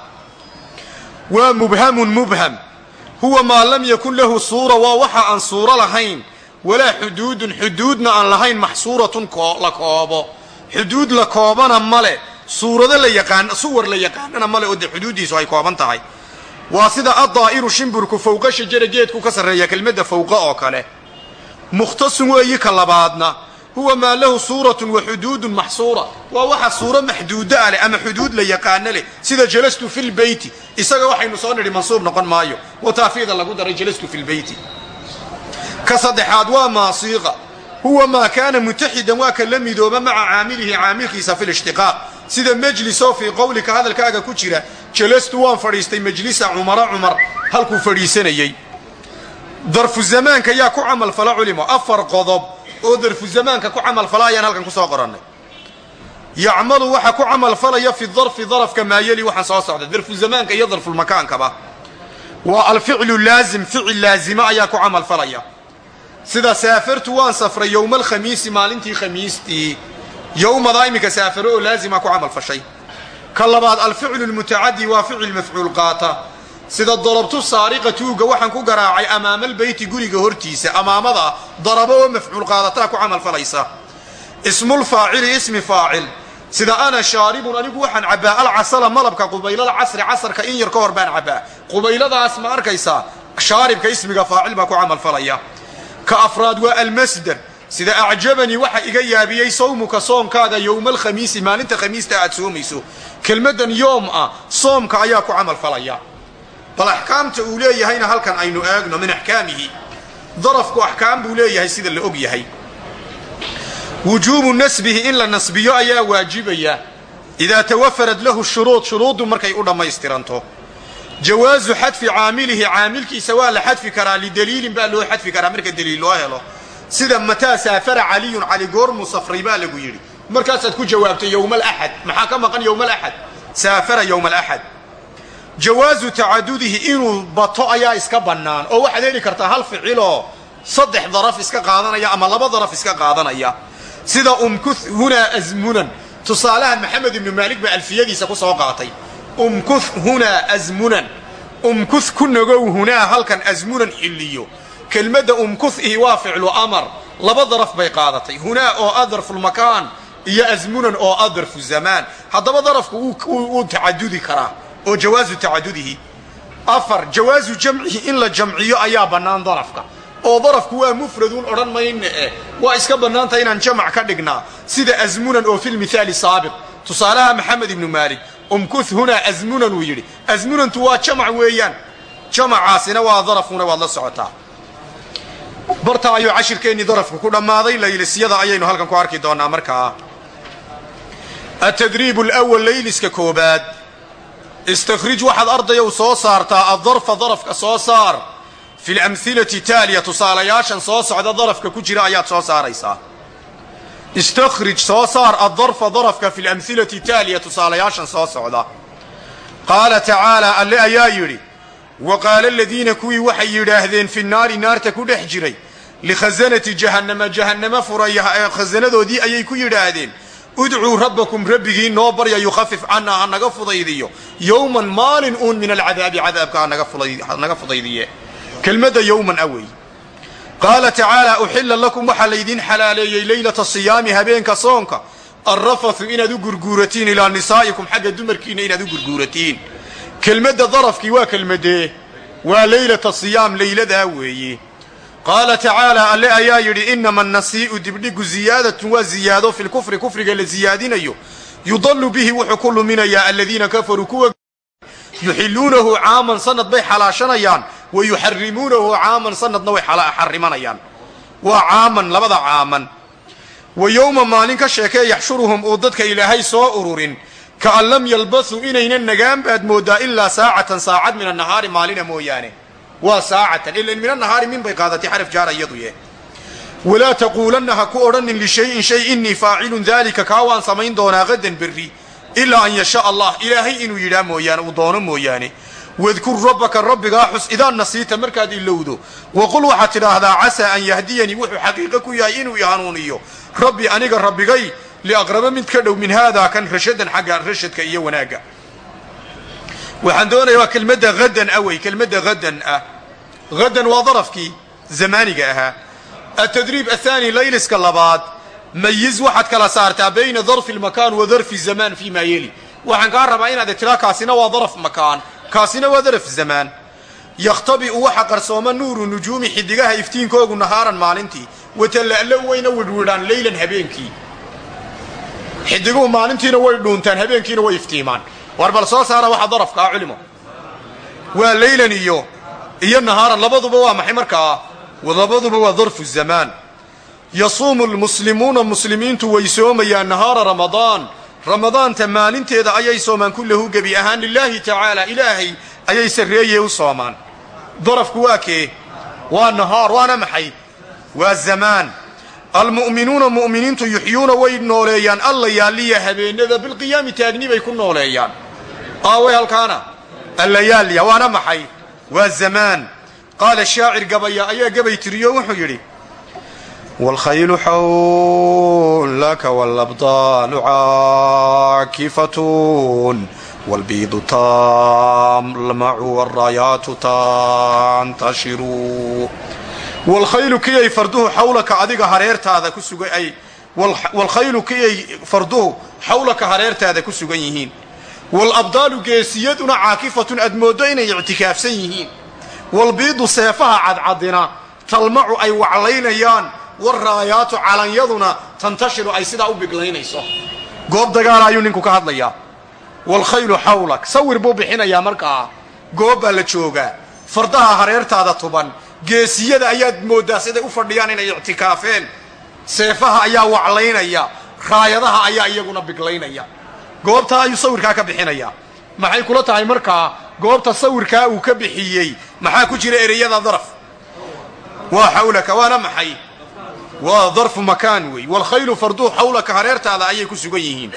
waa mubhamun mubham. Huwa maa lam yakun lahu suura waa waxa aan suuro lahayn. Walaa xuduudun xuduudna aan lahayn maxsuuratun la koobo. Xuduud la koobana male suurado la yaqaan suwar la yaqaanana male oo dee xuduuddiisu ay kooban waa sida addaa'iru shimburku fowqa shajara geedku ka sarreeya kelmadda fowqa oo kale. Mukhtasun weeyi ka labaadna huwa maa lahu suuratun wa xuduudun maxsuura. Waa waxa suuro maxduuda ah leh ama xuduud la yaqaano leh sida jalastu fi lbeyti isaga waxaynu soo nidhi mansuub noqon maayo. Oo taafiida lagu daray jalastu fi lbeyti ka saddexaad waa maasiiqa. Huwa maa kaana mutaxidan waa ka la midooba maca caamilihi caamilkiisa fi sida majlisoo fii qowlika hadalkaaga ku jira jalastu waan fadhiistay majlisa cumara cumar halkuu fadhiisanayey darfu zamaanka yaa ku camalfala culimo. Afar qodob oo darfu zamaanka ku camalfala ayaan halkan ku soo qorannay. Yacmalu waxa ku camalfalaya fi darfi darafka maayeli waxaan soo socda darfu zamaanka iyo darfulmakaankaba waa alficlu laazim ficil laazima ayaa ku camalfalaya sida saafartu waan safray yowma alkhamiisi maalintii khamiistii. Yowmadaa iminka saafaro oo laazima ku camalfashay ka labaad alficlu lmutacadi waa ficil mafcuul qaata. Sida darabtu saariqa tuuga waxaan ku garaacay amaamalbeyti guriga hortiisa. Amaamada darabo oo mafcuul qaadataa ku camalfalaysa ismulfaacili ismi faacil. Sida ana shaaribun anigu waxaan cabbaa alcasala malabka qubaylada casri casarka in yar ka hor baan cabbaa. Qubayladaas ma arkaysaa shaaribka ismiga faacil baa ku camalfalaya ka afraad waa almasder sida acjabanii waxa iga yaabiyey sawmuka soomkaaga yowma alkhamiisi maalinta khamiista aad soomayso kelmaddan yoom ah soomka ayaa ku camalfalaya bal axkaamta uu leeyahayna halkan aynu eegno min axkaamihi. Darafku axkaam buu leeyahay sida la og yahay. Wujuubu nasbihi in la nasbiyo ayaa waajibaya. Idaa tawafarad lahu shuruud shuruuddu markay u dhammaystiranto. Jawaasu xadfi caamilihi caamilkiisa waa la xadfi karaa lidaliilin baa loo xadfi karaa marka daliil loo helo. Sida mataa saafara caliyun cali goormuu safray baa lagu yidhi markaasaad ku jawaabtay yowma alaxad maxaa ka maqan yowma alaxad saafara yowma alaxad jawaasu tacadudihi inuu bato ayaa iska bannaan oo waxaad heli kartaa hal ficiloo saddex daraf iska qaadanaya ama laba daraf iska qaadanaya. Sida umkuth hunaa azmunan. Tusaalahan maxamed ibnu maalik baa alfiyadiisa ku soo qaatay. Umkuth hunaa azmunan. Umkuth ku nagow hunaa halkan azmunan xilliyo. Kelmadda umkuth ihi waa ficlu amar. Laba daraf bay qaadatay. Hunaa oo a darfulmakaan iyo azmunan oo a darfu zamaan haddaba darafku wuu tacadudi karaa oo jawaasu tacadudihi afar jawaasu jamcihi in la jamciyo ayaa bannaan darafka. Oo darafku waa mufraduun odhan mayna eh. Waa iska bannaantah inaan jamac ka dhignaa sida azmunan oo filmithaali saabiq tusaalaha maxamed ibnu maalik umkuth hunaa azmunan uu yidhi. Azmunantu waa jamac weeyaan. Jamacaasina waa darafuna waad la socotaa. Barta ayuu cashirkeennii darafku ku dhammaaday laylisyada ayaynu halkan ku arki doonnaa markaa atadriib lwal layliska koobaad istakhrij waxaad ardayow soo saartaa addarfa darafka soo saar fi lamhilati taaliya tusaalayaashan soo socda darafka ku jira ayaad soo saaraysaa istakhrij soo saar addarfa darafka fi lamhilati taaliya tusaalayaashan soo socda qaala tacaalaa alle ayaa yidhi wa qaala aladiina kuwii waxay yidhaahdeen fi naari naarta ku dhex jiray likhasanati jahannama jahannama furaya khasanadoodii ayay ku yidhaahdeen udcuu rabbakum rabbigii noo barya yukhafif cannaa ha naga fudaydiyo. Yowman maalin uun min alcadaabi cadaabka ha naga fudaydiye kelmadda yowman a wey qaala tacaala uxilla lakum waxaa laydiin xalaaleeyey leylata siyaami habeenka soonka. Alrafathu inaad u gurguuratiin ilaa nisaa'ikum xagga dumarkiinna inaad u gurguuratiin. Kelmadda darafkii waa kelmadee waa leylata siyaam leyladaa weeye qaala tacaala alle ayaa yidhi inama annasii'u dibdhigu ziyaadatun waa ziyaado filkufri kufriga la siyaadinayo yudallu bihi wuxuu ku luminayaa aladiina kafaruu kuwa yuxilluunahu caaman sanad bay xalaashanayaan wa yuxarimuunahu caaman sanadna way xarimanayaan waa caaman labada caaman. Wa yowma maalin ka sheekee yaxshuruhum uu dadka ilaahay soo ururin. Kaan lam yalbasuu inaynan nagaan baad mooddaa ilaa saacatan saacad min annahaari maalina mooyaane waa saacatan ilan min annahaari min bay qaadatay xaraf jaara iyadu ye. Walaa taquulanna ha ku odhanin lishayin shay innii faacilun daalika kaa waan samayn doonaa qadan berri ilaa an yasha allah ilaahay inuu yidhaa mooyaane uu doono mooyaane wadkur rabbaka rabbigaa xus idaa nasiita markaad ilowdo. Waqul waxaad tidhaahdaa casaa an yahdiyanii wuxuu xaqiiqo ku yahay inuu i hanuuniyo rabbi aniga rabbigay liaqraba mid ka dhow min haadaa kan rashadan xagga rashadka iyo wanaagga waxaan doonaya waa kelmadda hadan ah wey kelmadda hadan ah. Hadan waa darafkii zamaaniga ahaa. Atadriib athani layliska labaad mayiz waxaad kala saartaa bayna darfi lmakaan wa darfi zamaan fi maa yeli waxaan kaa rabaa inaad tiraa kaasina waa daraf makaan kaasina waa daraf zamaan yakhtabi'u waxa qarsooma nuuru nujuumi xidigaha iftiinkoogu nahaaran maalintii. Watalla'lo wayna widhwidhaan leylan habeenkii. Xidiguhu maalintiina way dhuuntaan habeenkiina way iftiimaan war bal soo saara waxa darafka ah culimo. Waa leylan iyo iyo nahaaran. Labaduba waa maxay markaa labaduba waa darfu zamaan. Yasuumu lmuslimuuna muslimiintu way soomayaan nahaara ramadaan. Ramadaanta maalinteeda ayay soomaan. Kullahu gebi ahaan lilaahi tacaala ilaahay ayay sarreeye u soomaan. Darafku waa kee? Waa nahaar waana maxay? Waa zamaan. Almu'minuuna mu'miniintu yuxyuuna way nooleeyaan. Allayaaliya habeenada bilqiyaami taagni bay ku nooleeyaan aaway halkaana allayaaliya waana maxay waa zamaan qaala shaacir gabaya ayaa gabay tiriyo wuxuu yidhi wاlkhaylu xawlaka wاlabdaalu caakifatun wاlbiidu tamlmacu wاraayaatu tantashiru wlkhaylu kiyay farduhu xawlaka adiga hareertaada ku sugan ay wlkhaylu kiyay farduhu xawlaka hareertaada ku sugan yihiin waalabdaalu geesiyaduna caakifatun aad mooddo inay ictikaafsan yihiin. Walbiidu seefaha cadcadina talmacu ay waclaynayaan waraayaatu calanyaduna tantashiru ay sidaa u biglaynayso. Goob dagaala ayuu ninku ka hadlayaa. Waalkhaylu xawlak sawir buu bixinayaa markaa goob baa la joogaa. Fardaha hareertaada tuban geesiyada ayaad mooddaa siday u fadhiyaan inay ictikaafeen. Seefaha ayaa waclaynaya raayadaha ayaa iyaguna biglaynaya goobtaa ayuu sawirkaa ka bixinayaa. Maxay kula tahay markaa goobta sawirkaa uu ka bixiyey maxaa ku jira ereyada daraf? Waa xawlaka waana maxay? Waa darfu makaan wey waalkhaylu farduhu xawlaka hareertaada ayay ku sugan yihiin.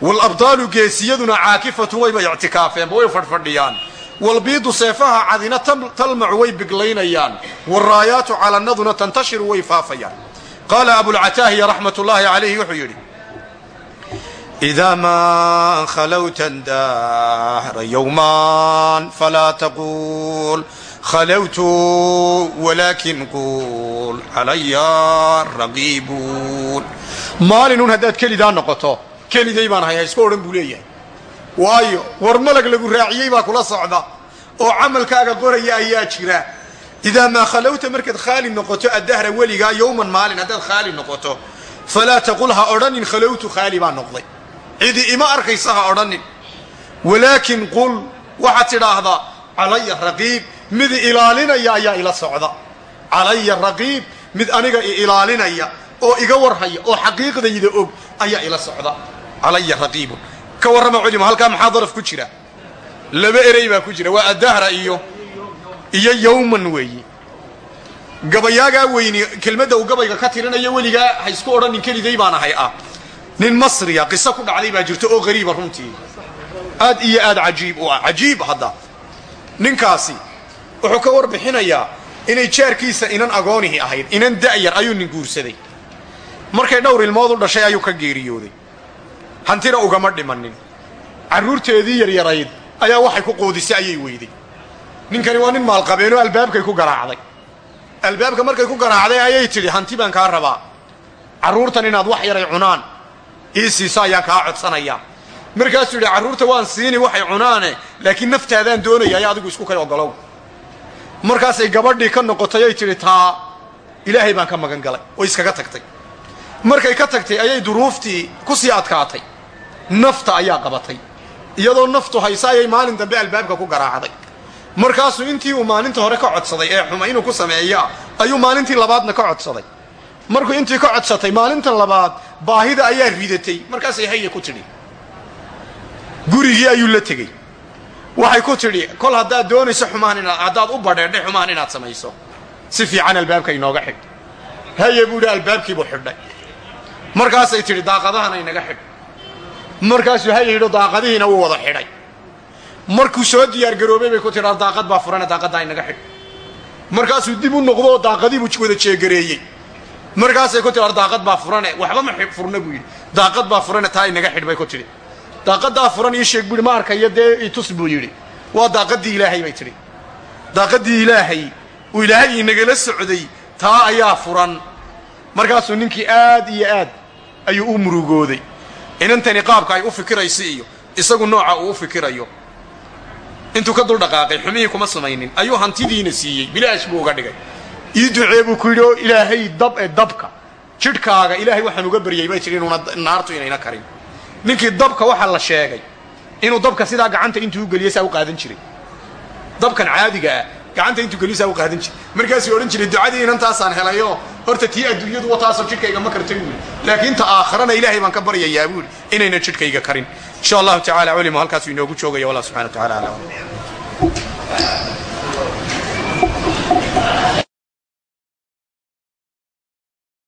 Waalabdaalu geesiyaduna caakifatun wayba ictikaafeenba way fadhfadhiyaan walbiidu seefaha cadina talmacu way biglaynayaan. Waraayaatu calannaduna tantashiru way faafayaan. Qaala abulcataahiya raxmat ullaahi calayhi wuxuu yidhi idaa maa khalowta dahra yowman falaa taquul khalowtu walaakin quul calaya raqiibuun maalinun haddaad kelidaa noqoto keliday baan hay ha iska odhan buu leeyahay waayo war malag lagu raaciyey baa kula socda oo camalkaaga qoraya ayaa jira idaa maa khalowta markaad khaali noqoto addahra weligaa yowman maalin haddaad khaali noqoto falaa taqul ha odhanin khalowtu khaali baa noqday cidi ima arkaysa ha odhanin. Walaakin qul waxaad tidhaahdaa calaya raqiib mid ilaalinaya ayaa ila socda. Calaya raqiib mid aniga i ilaalinaya oo iga warhaya oo xaqiiqdayda og ayaa ila socda. Calaya raqiibun ka warrama culimo halkaa maxaa daraf ku jira? Laba erey baa ku jira waa addahra iyo iyo yowman weeye gabayaagaa weyni kelmadda uu gabayga ka tirinayo weligaa ha isku odhanin keliday baan ahay ah nin masriya qiso ku dhacday baa jirto oo qariiba runtii. Aad iyo aad cajiib u ah cajiib hadda. Ninkaasi wuxuu ka warbixinayaa inay jaarkiisa inan agoonihi ahayd inan da'yar ayuu nin guursaday. Markay dhowr ilmood u dhashay ayuu ka geeriyooday. Hantina ugama dhimanin carruurteedii yaryarayd ayaa waxay ku quudisay ayay weyday ninkani waa nin maalqabeenoo albaabkay ku garaacday. Albaabka markay ku garaacday ayay tidhi hanti baan kaa rabaa. Carruurtan inaad wax yaray cunaan ii ayaan kaa codsanayaa. Markaasuu yidhi carruurta waan siini waxay cunaane laakiin naftaadaan doonaya ay adigu isku kay ogolow. Markaasay gabadhii ka noqotay ay tidhi taa ilaahay baan ka magan galay. Oo iskaga tagtay. Markay ka tagtay ayay duruuftii ku sii adkaatay. Nafta ayaa qabatay. Iyadoo naftu haysa ayay maalin dambe albaabka ku garaacday. Markaasuu intii uu maalinta hore ka codsaday ee xuma inuu ku sameeyaa ayuu maalintii labaadna ka codsaday. Markuu intii ka codsatay maalinta labaad baahida ayaa ridatay markaasay haye ku tidhi. Gurigii ayuu la tegey. Waxay ku tidhi kol haddaad doonayso xumaan inaad haddaad u badheedhay xumaan inaad samayso. Si fiican albaabka inooga xidh. Haye buu yidhi albaabkiibuu xidhay. Markaasay tidhi daaqadahana inaga xidh. Markaasuu haye yidho daaqadihiina wuu wada xidhay. Markuu soo diyaargaroobay bay ku tidhaa daaqad baa furane daaqaddaa inaga xidh. Markaasuu dib u noqdo oo daaqadiibuu wada jeegareeyey markaasay ku tidhaa daaqad baa furane waxba ma furna buu yidhi. Daaqad baa furane taa inaga xidh bay ku tidhi. Daaqadaa furan ii sheeg buuhi ma arkayo dee itus buu yidhi. Waa daaqadii ilaahay bay tidhi. Daaqadii ilaahay uu ilaahay inagala socday taa ayaa furan. Markaasuu ninkii aad iyo aad ayuu u murugooday. Inantani qaabka ay u fikiraysa iyo isagu nooca uu u fikirayo. Intuu ka duldhaqaaqay xumihii kuma samaynin. Ayuu hantidiina siiyey bilaash buu uga dhigay ii ducee buu ku yidhi oo ilaahay dab ee dabka. Jidhkaaga ilaahay waxaan uga baryay bay tidhi inuuna naartu inayna karin. Ninkii dabka waxaa la sheegay inuu dabka sidaa gacanta intuu u geliya saa u qaadan jiray. Dabkan caadiga ah gacanta intuu geliyo saa u qaadan jiray. Markaasuu odhan jiray ducadii inantaasaan helayo horta tii adduunyadu wataasoo jidhkayga ma karta buuli laakiin ta aakharana ilaahay baan ka baryayaa buuli inayna jidhkayga karin. Insha allahu tacala culimo halkaasuu inoogu joogaya wallah subxana wa tacala alam